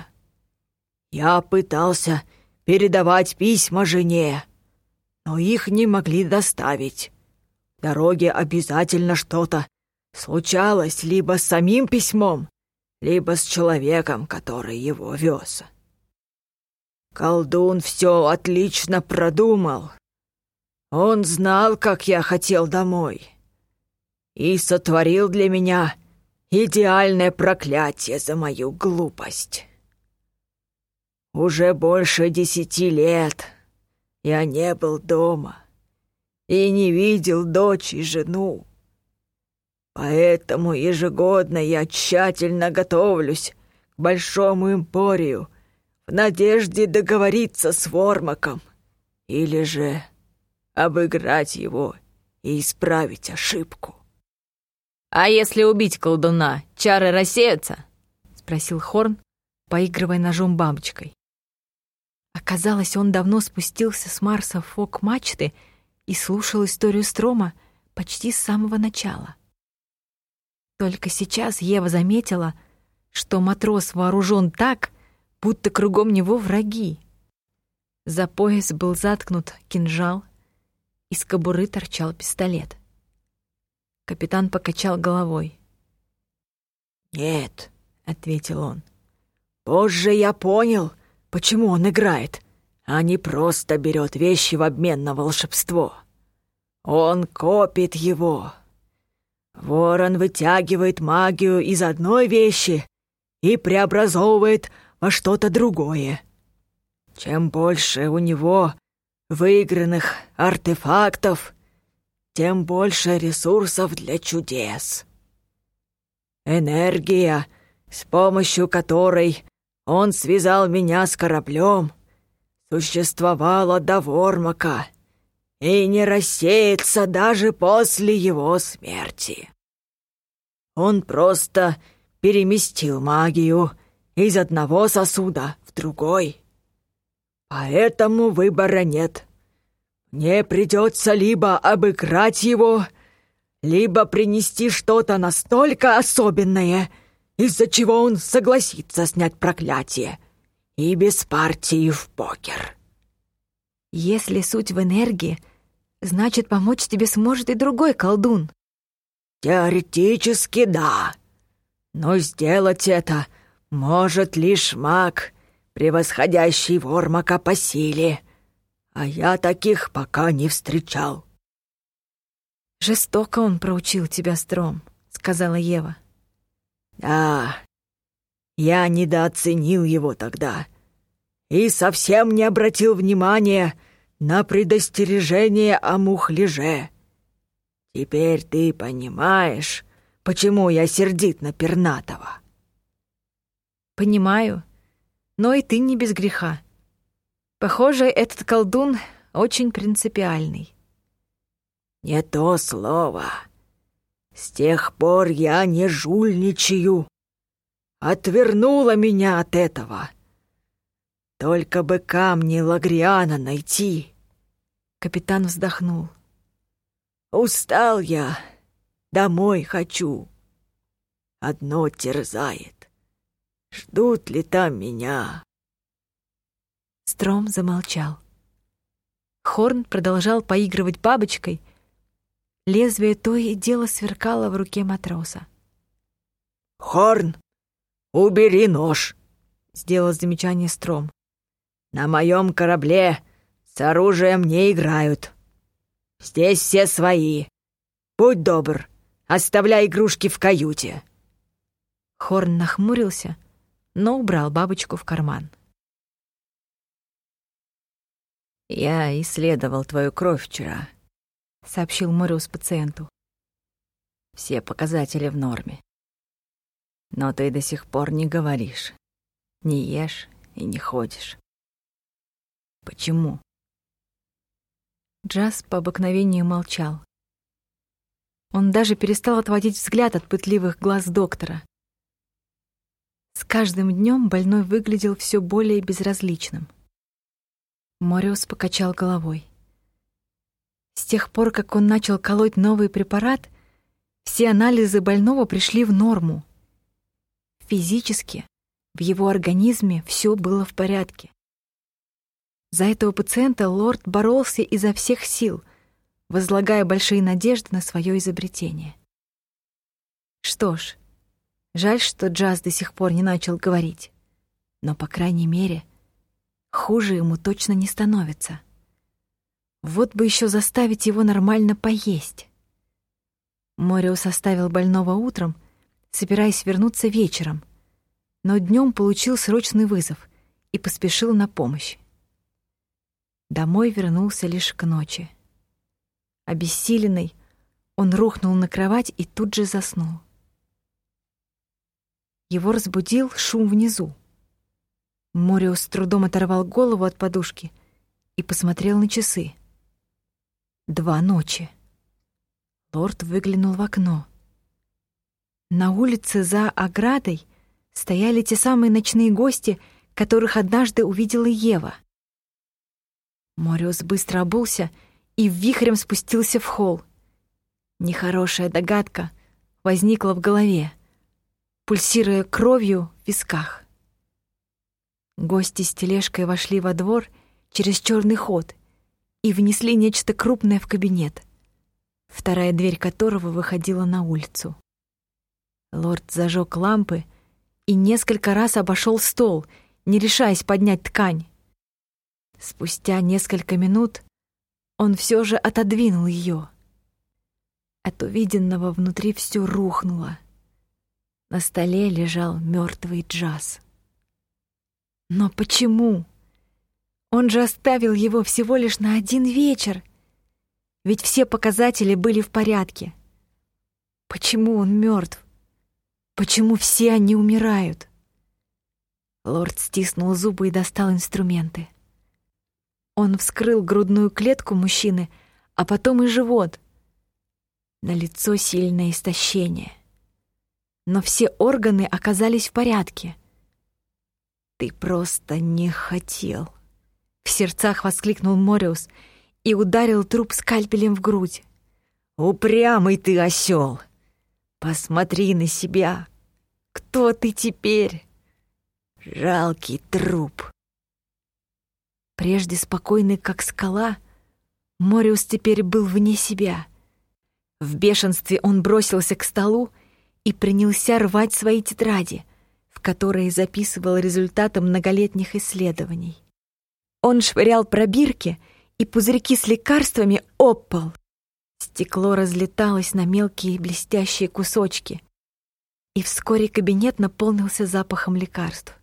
Я пытался передавать письма жене, но их не могли доставить. В дороге обязательно что-то случалось либо с самим письмом, либо с человеком, который его вез. Колдун все отлично продумал он знал, как я хотел домой. И сотворил для меня идеальное проклятие за мою глупость. Уже больше десяти лет я не был дома и не видел дочь и жену. Поэтому ежегодно я тщательно готовлюсь к большому импорию в надежде договориться с Вормаком или же обыграть его и исправить ошибку. «А если убить колдуна, чары рассеются?» — спросил Хорн, поигрывая ножом бабочкой. Оказалось, он давно спустился с Марса в фок мачты и слушал историю Строма почти с самого начала. Только сейчас Ева заметила, что матрос вооружен так, будто кругом него враги. За пояс был заткнут кинжал, из кобуры торчал пистолет. Капитан покачал головой. «Нет», — ответил он. «Позже я понял, почему он играет, а не просто берет вещи в обмен на волшебство. Он копит его. Ворон вытягивает магию из одной вещи и преобразовывает во что-то другое. Чем больше у него выигранных артефактов, тем больше ресурсов для чудес. Энергия, с помощью которой он связал меня с кораблем, существовала до Вормака и не рассеется даже после его смерти. Он просто переместил магию из одного сосуда в другой. Поэтому выбора нет. Мне придется либо обыграть его, либо принести что-то настолько особенное, из-за чего он согласится снять проклятие и без партии в покер. Если суть в энергии, значит, помочь тебе сможет и другой колдун. Теоретически да, но сделать это может лишь маг, превосходящий Вормака по силе а я таких пока не встречал». «Жестоко он проучил тебя, Стром», — сказала Ева. «Да, я недооценил его тогда и совсем не обратил внимания на предостережение о мухляже. Теперь ты понимаешь, почему я сердит на Пернатова?» «Понимаю, но и ты не без греха. Похоже, этот колдун очень принципиальный. «Не то слово. С тех пор я не жульничаю. Отвернула меня от этого. Только бы камни Лагриана найти». Капитан вздохнул. «Устал я. Домой хочу. Одно терзает. Ждут ли там меня?» Стром замолчал. Хорн продолжал поигрывать бабочкой. Лезвие то и дело сверкало в руке матроса. «Хорн, убери нож!» — сделал замечание Стром. «На моем корабле с оружием не играют. Здесь все свои. Будь добр, оставляй игрушки в каюте». Хорн нахмурился, но убрал бабочку в карман. «Я исследовал твою кровь вчера», — сообщил Мориус пациенту. «Все показатели в норме. Но ты до сих пор не говоришь, не ешь и не ходишь. Почему?» Джаз по обыкновению молчал. Он даже перестал отводить взгляд от пытливых глаз доктора. С каждым днем больной выглядел все более безразличным. Мориус покачал головой. С тех пор, как он начал колоть новый препарат, все анализы больного пришли в норму. Физически в его организме все было в порядке. За этого пациента лорд боролся изо всех сил, возлагая большие надежды на свое изобретение. Что ж, жаль, что Джаз до сих пор не начал говорить, но, по крайней мере, — хуже ему точно не становится. Вот бы еще заставить его нормально поесть. Мориус оставил больного утром, собираясь вернуться вечером, но днем получил срочный вызов и поспешил на помощь. Домой вернулся лишь к ночи. Обессиленный, он рухнул на кровать и тут же заснул. Его разбудил шум внизу. Мориус с трудом оторвал голову от подушки и посмотрел на часы. Два ночи. Лорд выглянул в окно. На улице за оградой стояли те самые ночные гости, которых однажды увидела Ева. Мориус быстро обулся и вихрем спустился в холл. Нехорошая догадка возникла в голове, пульсируя кровью в висках. Гости с тележкой вошли во двор через черный ход и внесли нечто крупное в кабинет, вторая дверь которого выходила на улицу. Лорд зажег лампы и несколько раз обошел стол, не решаясь поднять ткань. Спустя несколько минут он все же отодвинул ее. От увиденного внутри все рухнуло. На столе лежал мертвый джаз. Но почему? Он же оставил его всего лишь на один вечер. Ведь все показатели были в порядке. Почему он мертв? Почему все они умирают? Лорд стиснул зубы и достал инструменты. Он вскрыл грудную клетку мужчины, а потом и живот. На лицо сильное истощение. Но все органы оказались в порядке — «Ты просто не хотел!» В сердцах воскликнул Мориус и ударил труп скальпелем в грудь. «Упрямый ты осел! Посмотри на себя! Кто ты теперь? Жалкий труп!» Прежде спокойный, как скала, Мориус теперь был вне себя. В бешенстве он бросился к столу и принялся рвать свои тетради — которые записывал результаты многолетних исследований. Он швырял пробирки и пузырьки с лекарствами об. Стекло разлеталось на мелкие блестящие кусочки, и вскоре кабинет наполнился запахом лекарств.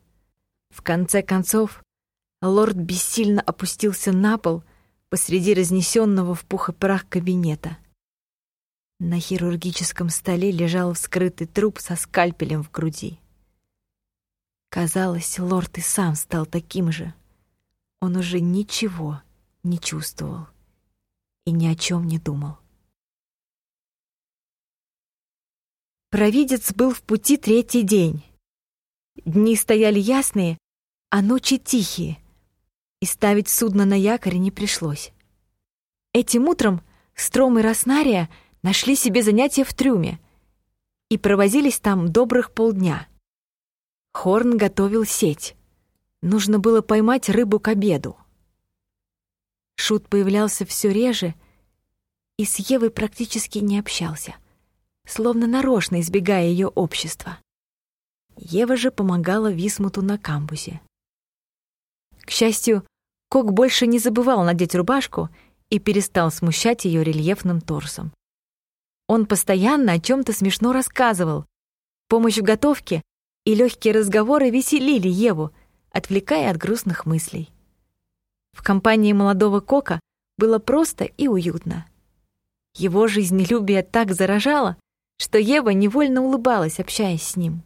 В конце концов, лорд бессильно опустился на пол посреди разнесенного в пух и прах кабинета. На хирургическом столе лежал вскрытый труп со скальпелем в груди. Казалось, лорд и сам стал таким же. Он уже ничего не чувствовал и ни о чем не думал. Провидец был в пути третий день. Дни стояли ясные, а ночи тихие, и ставить судно на якоре не пришлось. Этим утром Стром и Роснария нашли себе занятие в трюме и провозились там добрых полдня — Хорн готовил сеть. Нужно было поймать рыбу к обеду. Шут появлялся все реже и с Евой практически не общался, словно нарочно избегая ее общества. Ева же помогала Висмуту на камбузе. К счастью, Кок больше не забывал надеть рубашку и перестал смущать ее рельефным торсом. Он постоянно о чем то смешно рассказывал. Помощь в готовке и легкие разговоры веселили Еву, отвлекая от грустных мыслей. В компании молодого Кока было просто и уютно. Его жизнелюбие так заражало, что Ева невольно улыбалась, общаясь с ним.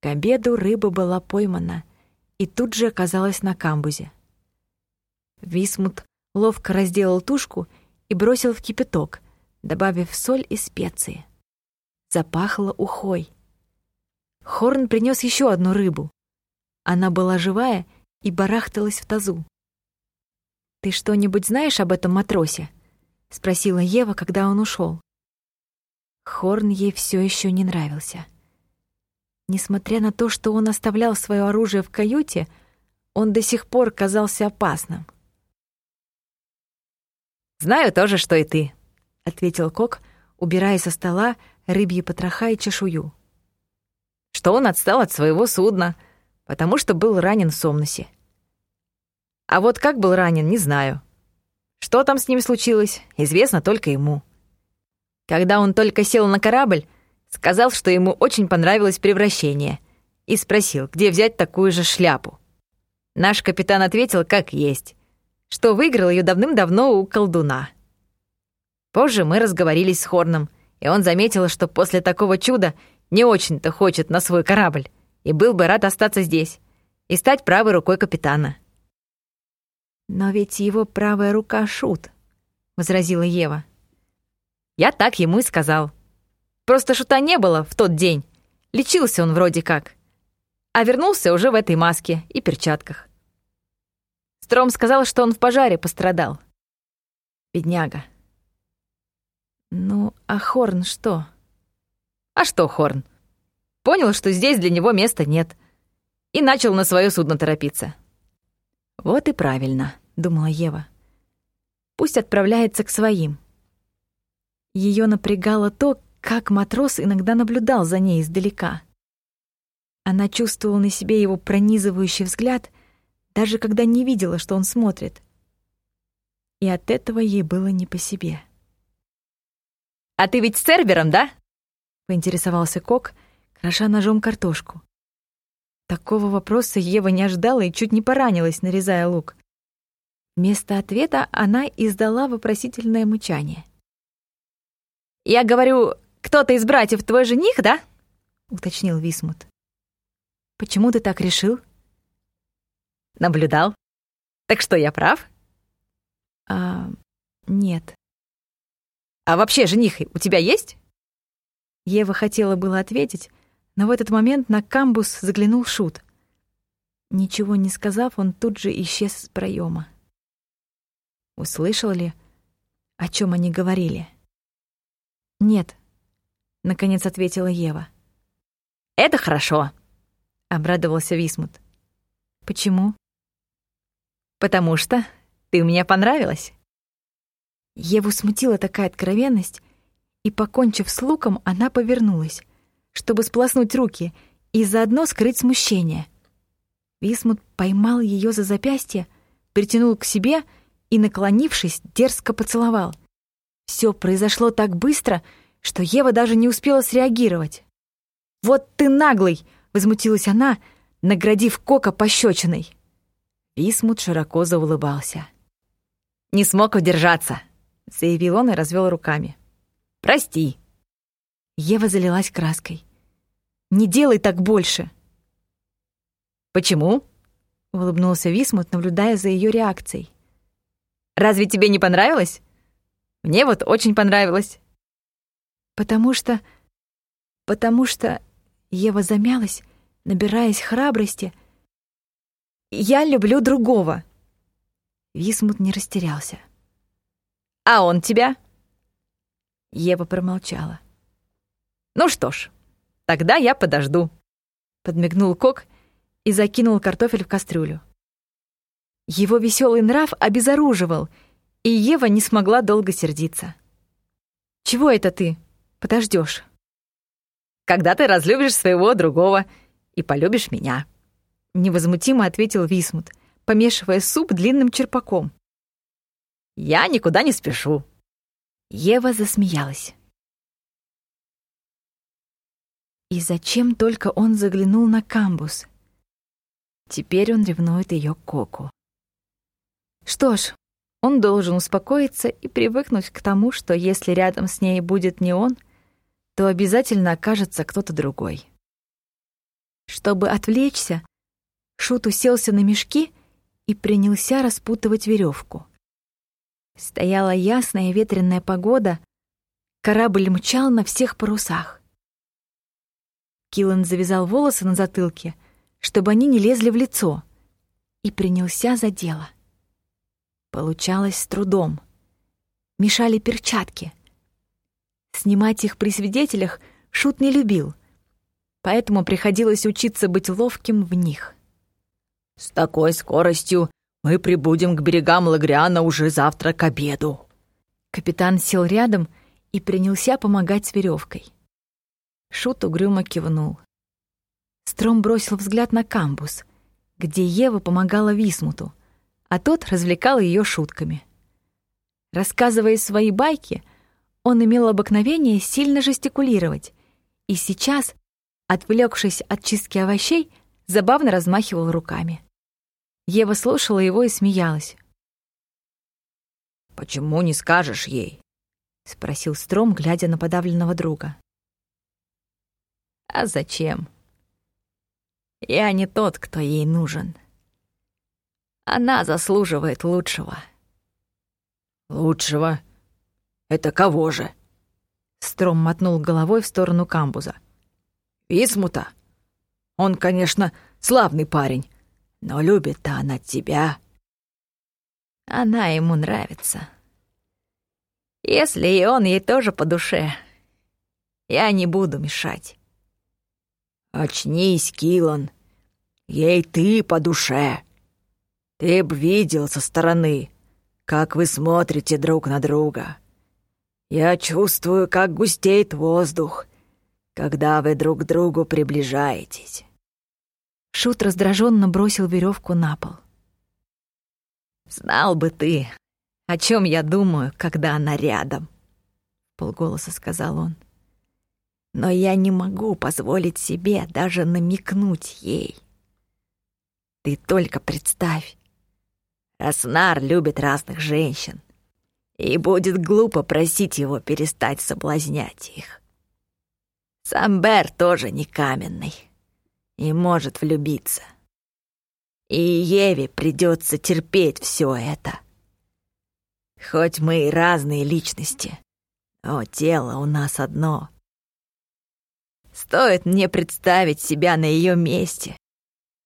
К обеду рыба была поймана и тут же оказалась на камбузе. Висмут ловко разделал тушку и бросил в кипяток, добавив соль и специи. Запахло ухой. Хорн принес еще одну рыбу. Она была живая и барахталась в тазу. «Ты что-нибудь знаешь об этом матросе?» — спросила Ева, когда он ушел. Хорн ей все еще не нравился. Несмотря на то, что он оставлял свое оружие в каюте, он до сих пор казался опасным. «Знаю тоже, что и ты», — ответил Кок, убирая со стола рыбьи потроха и чешую что он отстал от своего судна, потому что был ранен в Сомносе. А вот как был ранен, не знаю. Что там с ним случилось, известно только ему. Когда он только сел на корабль, сказал, что ему очень понравилось превращение, и спросил, где взять такую же шляпу. Наш капитан ответил, как есть, что выиграл ее давным-давно у колдуна. Позже мы разговорились с Хорном, и он заметил, что после такого чуда не очень-то хочет на свой корабль и был бы рад остаться здесь и стать правой рукой капитана. «Но ведь его правая рука — Шут», — возразила Ева. Я так ему и сказал. Просто шута не было в тот день. Лечился он вроде как. А вернулся уже в этой маске и перчатках. Стром сказал, что он в пожаре пострадал. Бедняга. Ну, а Хорн что? А что Хорн? Понял, что здесь для него места нет. И начал на свое судно торопиться. Вот и правильно, думала Ева. Пусть отправляется к своим. Ее напрягало то, как матрос иногда наблюдал за ней издалека. Она чувствовала на себе его пронизывающий взгляд, даже когда не видела, что он смотрит. И от этого ей было не по себе. «А ты ведь с сервером, да?» — поинтересовался Кок, кроша ножом картошку. Такого вопроса Ева не ожидала и чуть не поранилась, нарезая лук. Вместо ответа она издала вопросительное мычание. «Я говорю, кто-то из братьев твой жених, да?» — уточнил Висмут. «Почему ты так решил?» «Наблюдал. Так что, я прав?» «А, нет». «А вообще жених у тебя есть?» Ева хотела было ответить, но в этот момент на камбус заглянул Шут. Ничего не сказав, он тут же исчез с проема. Услышал ли, о чем они говорили? «Нет», — наконец ответила Ева. «Это хорошо», — обрадовался Висмут. «Почему?» «Потому что ты мне понравилась». Еву смутила такая откровенность, и, покончив с луком, она повернулась, чтобы сплоснуть руки и заодно скрыть смущение. Висмут поймал ее за запястье, притянул к себе и, наклонившись, дерзко поцеловал. Все произошло так быстро, что Ева даже не успела среагировать. «Вот ты наглый!» — возмутилась она, наградив Кока пощечиной. Висмут широко заулыбался. «Не смог удержаться», — заявил он и развел руками. «Прости». Ева залилась краской. «Не делай так больше!» «Почему?» — улыбнулся Висмут, наблюдая за ее реакцией. «Разве тебе не понравилось? Мне вот очень понравилось». «Потому что... потому что...» Ева замялась, набираясь храбрости. «Я люблю другого». Висмут не растерялся. «А он тебя?» Ева промолчала. «Ну что ж, тогда я подожду», — подмигнул Кок и закинул картофель в кастрюлю. Его веселый нрав обезоруживал, и Ева не смогла долго сердиться. «Чего это ты? Подождешь? «Когда ты разлюбишь своего другого и полюбишь меня», — невозмутимо ответил Висмут, помешивая суп длинным черпаком. «Я никуда не спешу». Ева засмеялась. И зачем только он заглянул на камбус? Теперь он ревнует ее Коку. Что ж, он должен успокоиться и привыкнуть к тому, что если рядом с ней будет не он, то обязательно окажется кто-то другой. Чтобы отвлечься, Шут уселся на мешки и принялся распутывать веревку. Стояла ясная ветреная погода, корабль мчал на всех парусах. Киллан завязал волосы на затылке, чтобы они не лезли в лицо, и принялся за дело. Получалось с трудом. Мешали перчатки. Снимать их при свидетелях Шут не любил, поэтому приходилось учиться быть ловким в них. «С такой скоростью мы прибудем к берегам Лагриана уже завтра к обеду». Капитан сел рядом и принялся помогать с веревкой. Шут угрюмо кивнул. Стром бросил взгляд на камбус, где Ева помогала Висмуту, а тот развлекал ее шутками. Рассказывая свои байки, он имел обыкновение сильно жестикулировать, и сейчас, отвлекшись от чистки овощей, забавно размахивал руками. Ева слушала его и смеялась. «Почему не скажешь ей?» — спросил Стром, глядя на подавленного друга. «А зачем? Я не тот, кто ей нужен. Она заслуживает лучшего». «Лучшего? Это кого же?» Стром мотнул головой в сторону камбуза. «Висмута? Он, конечно, славный парень, но любит-то она тебя». Она ему нравится. Если и он ей тоже по душе, я не буду мешать. «Очнись, Килан. Ей ты по душе. Ты б видел со стороны, как вы смотрите друг на друга. Я чувствую, как густеет воздух, когда вы друг к другу приближаетесь». Шут раздраженно бросил веревку на пол. «Знал бы ты, о чем я думаю, когда она рядом», — полголоса сказал он. «Но я не могу позволить себе даже намекнуть ей. Ты только представь, Раснар любит разных женщин, и будет глупо просить его перестать соблазнять их. Самбер тоже не каменный и может влюбиться. И Еве придется терпеть все это. Хоть мы и разные личности, но тело у нас одно. Стоит мне представить себя на ее месте,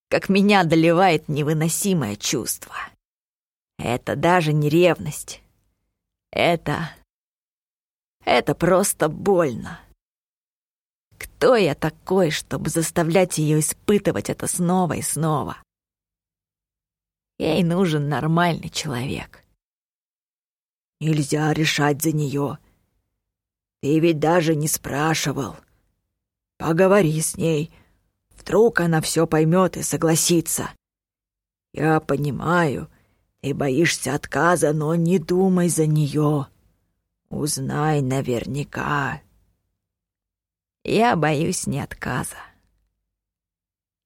как меня доливает невыносимое чувство. Это даже не ревность. Это... Это просто больно. Кто я такой, чтобы заставлять ее испытывать это снова и снова? Ей нужен нормальный человек. Нельзя решать за нее. Ты ведь даже не спрашивал. Поговори с ней. Вдруг она все поймет и согласится. Я понимаю, ты боишься отказа, но не думай за нее. Узнай наверняка. Я боюсь не отказа.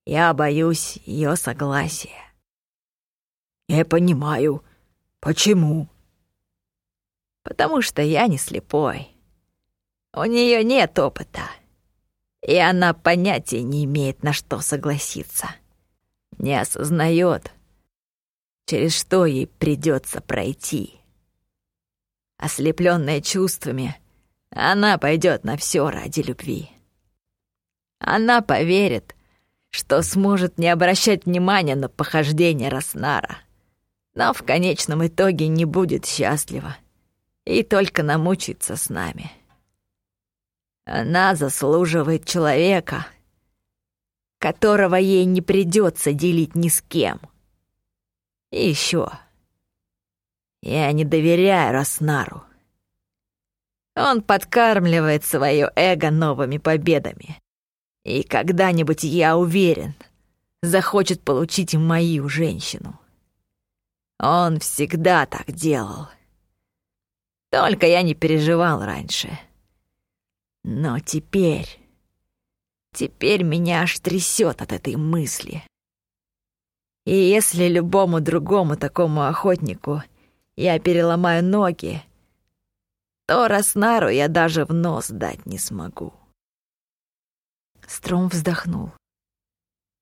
Я боюсь ее согласия. Не понимаю, почему? Потому что я не слепой. У нее нет опыта. И она понятия не имеет, на что согласиться. Не осознает, через что ей придется пройти. Ослепленная чувствами, она пойдет на все ради любви. Она поверит, что сможет не обращать внимания на похождение Роснара — но в конечном итоге не будет счастлива и только намучится с нами. Она заслуживает человека, которого ей не придется делить ни с кем. И еще. Я не доверяю Роснару. Он подкармливает свое эго новыми победами. И когда-нибудь, я уверен, захочет получить мою женщину. Он всегда так делал. Только я не переживал раньше. Но теперь... Теперь меня аж трясет от этой мысли. И если любому другому такому охотнику я переломаю ноги, то Роснару я даже в нос дать не смогу. Стром вздохнул.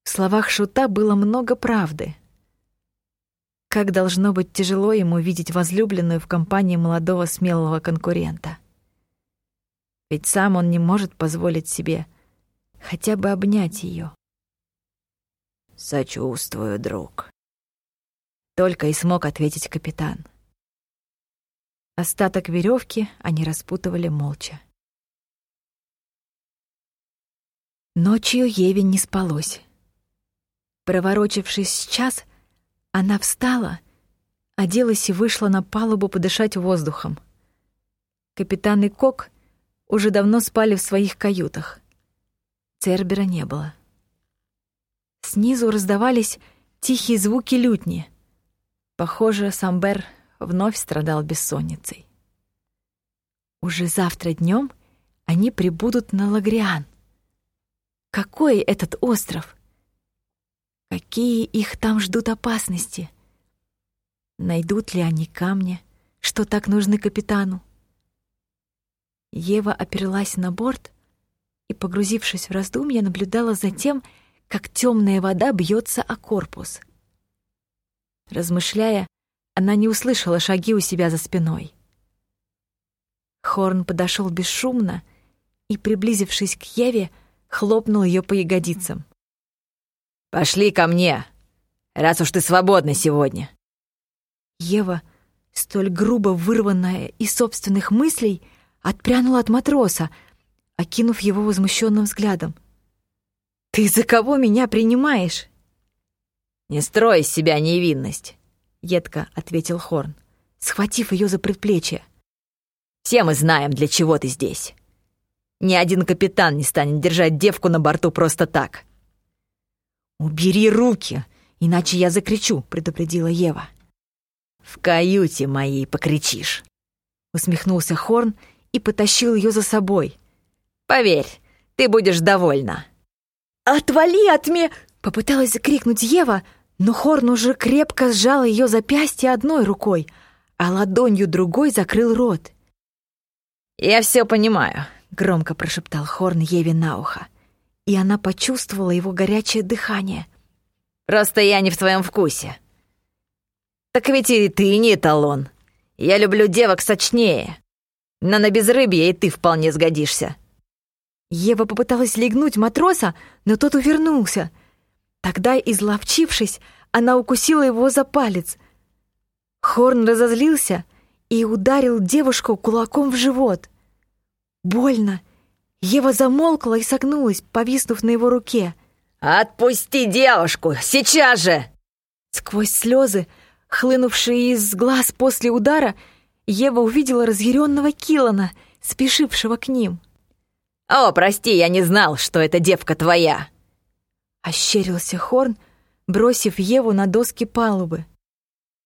В словах Шута было много правды — как должно быть тяжело ему видеть возлюбленную в компании молодого смелого конкурента. Ведь сам он не может позволить себе хотя бы обнять ее. «Сочувствую, друг», — только и смог ответить капитан. Остаток веревки они распутывали молча. Ночью Еве не спалось. Проворочившись час, — она встала, оделась и вышла на палубу подышать воздухом. Капитан и Кок уже давно спали в своих каютах. Цербера не было. Снизу раздавались тихие звуки лютни. Похоже, Самбер вновь страдал бессонницей. Уже завтра днем они прибудут на Лагриан. Какой этот остров? Какие их там ждут опасности? Найдут ли они камни, что так нужны капитану? Ева оперлась на борт и, погрузившись в раздумья, наблюдала за тем, как темная вода бьется о корпус. Размышляя, она не услышала шаги у себя за спиной. Хорн подошел бесшумно и, приблизившись к Еве, хлопнул ее по ягодицам. «Пошли ко мне, раз уж ты свободна сегодня». Ева, столь грубо вырванная из собственных мыслей, отпрянула от матроса, окинув его возмущенным взглядом. «Ты за кого меня принимаешь?» «Не строй из себя невинность», — едко ответил Хорн, схватив ее за предплечье. «Все мы знаем, для чего ты здесь. Ни один капитан не станет держать девку на борту просто так». «Убери руки, иначе я закричу», — предупредила Ева. «В каюте моей покричишь», — усмехнулся Хорн и потащил ее за собой. «Поверь, ты будешь довольна». «Отвали от меня!» — попыталась закрикнуть Ева, но Хорн уже крепко сжал ее запястье одной рукой, а ладонью другой закрыл рот. «Я все понимаю», — громко прошептал Хорн Еве на ухо, и она почувствовала его горячее дыхание. «Просто я не в твоем вкусе». «Так ведь и ты не эталон. Я люблю девок сочнее. Но на безрыбье и ты вполне сгодишься». Ева попыталась легнуть матроса, но тот увернулся. Тогда, изловчившись, она укусила его за палец. Хорн разозлился и ударил девушку кулаком в живот. Больно. Ева замолкла и согнулась, повиснув на его руке. «Отпусти девушку! Сейчас же!» Сквозь слезы, хлынувшие из глаз после удара, Ева увидела разъяренного Килана, спешившего к ним. «О, прости, я не знал, что эта девка твоя!» Ощерился Хорн, бросив Еву на доски палубы.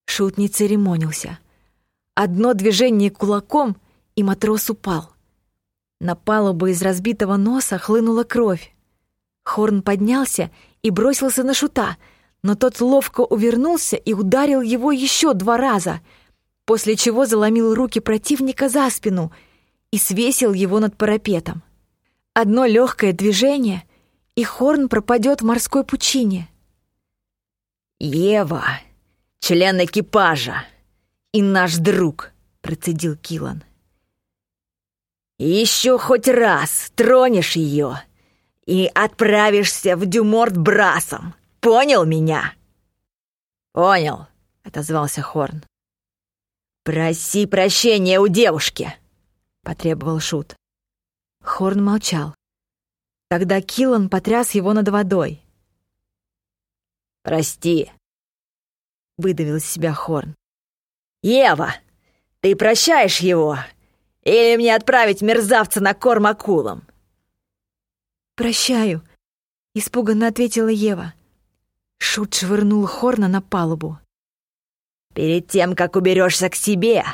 Шут не церемонился. Одно движение кулаком, и матрос упал. На палубу из разбитого носа хлынула кровь. Хорн поднялся и бросился на Шута, но тот ловко увернулся и ударил его еще два раза, после чего заломил руки противника за спину и свесил его над парапетом. Одно легкое движение, и Хорн пропадет в морской пучине. «Ева, член экипажа и наш друг», — процедил Килан. «Еще хоть раз тронешь ее и отправишься в Дюморт брасом. Понял меня?» «Понял», — отозвался Хорн. «Проси прощения у девушки», — потребовал Шут. Хорн молчал. Тогда Киллан потряс его над водой. «Прости», — выдавил из себя Хорн. «Ева, ты прощаешь его? Или мне отправить мерзавца на корм акулам?» «Прощаю», — испуганно ответила Ева. Шут швырнул Хорна на палубу. «Перед тем, как уберешься к себе,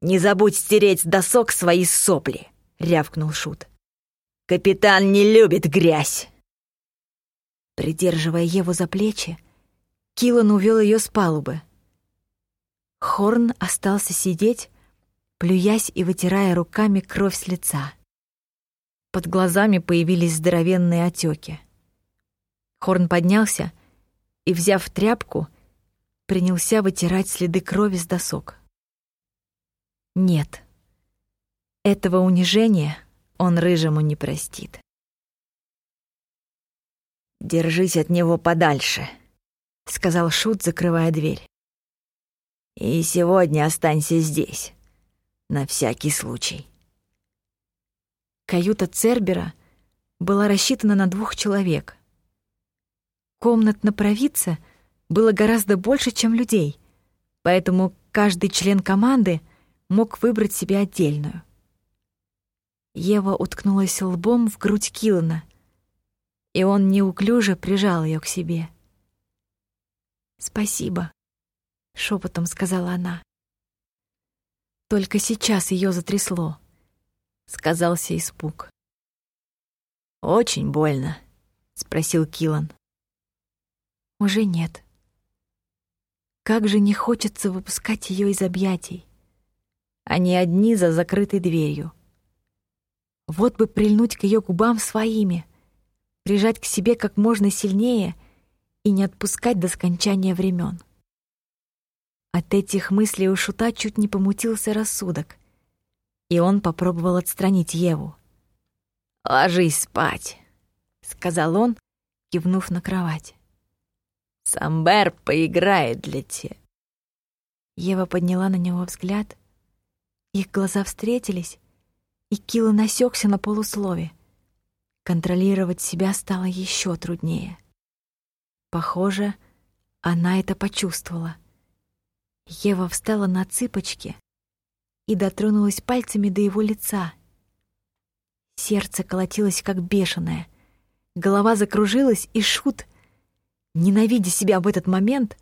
не забудь стереть с досок свои сопли», — рявкнул Шут. «Капитан не любит грязь!» Придерживая Еву за плечи, Килан увел ее с палубы. Хорн остался сидеть, плюясь и вытирая руками кровь с лица. Под глазами появились здоровенные отеки. Хорн поднялся и, взяв тряпку, принялся вытирать следы крови с досок. Нет, этого унижения он рыжему не простит. «Держись от него подальше», — сказал Шут, закрывая дверь. «И сегодня останься здесь, на всякий случай». Каюта Цербера была рассчитана на двух человек. Комнат на провидце было гораздо больше, чем людей, поэтому каждый член команды мог выбрать себе отдельную. Ева уткнулась лбом в грудь Килана, и он неуклюже прижал ее к себе. «Спасибо», — шепотом сказала она. Только сейчас ее затрясло. Сказался испуг. «Очень больно», — спросил Килан. «Уже нет. Как же не хочется выпускать ее из объятий. Они одни за закрытой дверью. Вот бы прильнуть к ее губам своими, прижать к себе как можно сильнее и не отпускать до скончания времен. От этих мыслей у Шута чуть не помутился рассудок. И он попробовал отстранить Еву. «Ложись спать», — сказал он, кивнув на кровать. «Самбер поиграет для тебя». Ева подняла на него взгляд. Их глаза встретились, и Килла насекся на полуслове. Контролировать себя стало еще труднее. Похоже, она это почувствовала. Ева встала на цыпочки и дотронулась пальцами до его лица. Сердце колотилось как бешеное. Голова закружилась, и Шут, ненавидя себя в этот момент,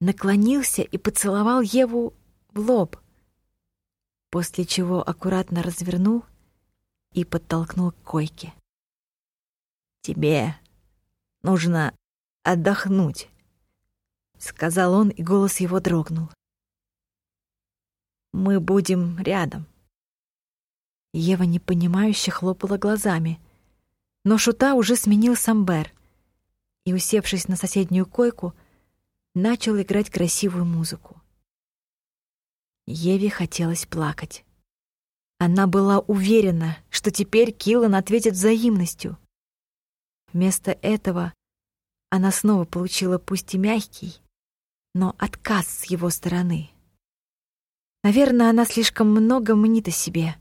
наклонился и поцеловал Еву в лоб, после чего аккуратно развернул и подтолкнул к койке. «Тебе нужно отдохнуть», — сказал он, и голос его дрогнул. «Мы будем рядом». Ева непонимающе хлопала глазами, но шута уже сменил самбер и, усевшись на соседнюю койку, начал играть красивую музыку. Еве хотелось плакать. Она была уверена, что теперь Киллан ответит взаимностью. Вместо этого она снова получила пусть и мягкий, но отказ с его стороны. Наверное, она слишком много мнит о себе,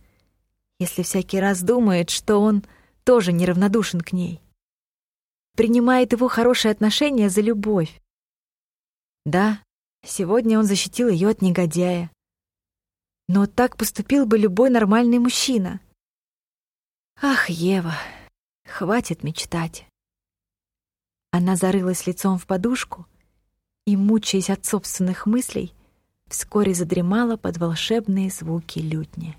если всякий раз думает, что он тоже неравнодушен к ней. Принимает его хорошие отношения за любовь. Да, сегодня он защитил ее от негодяя. Но так поступил бы любой нормальный мужчина. Ах, Ева, хватит мечтать. Она зарылась лицом в подушку и, мучаясь от собственных мыслей, вскоре задремала под волшебные звуки лютни.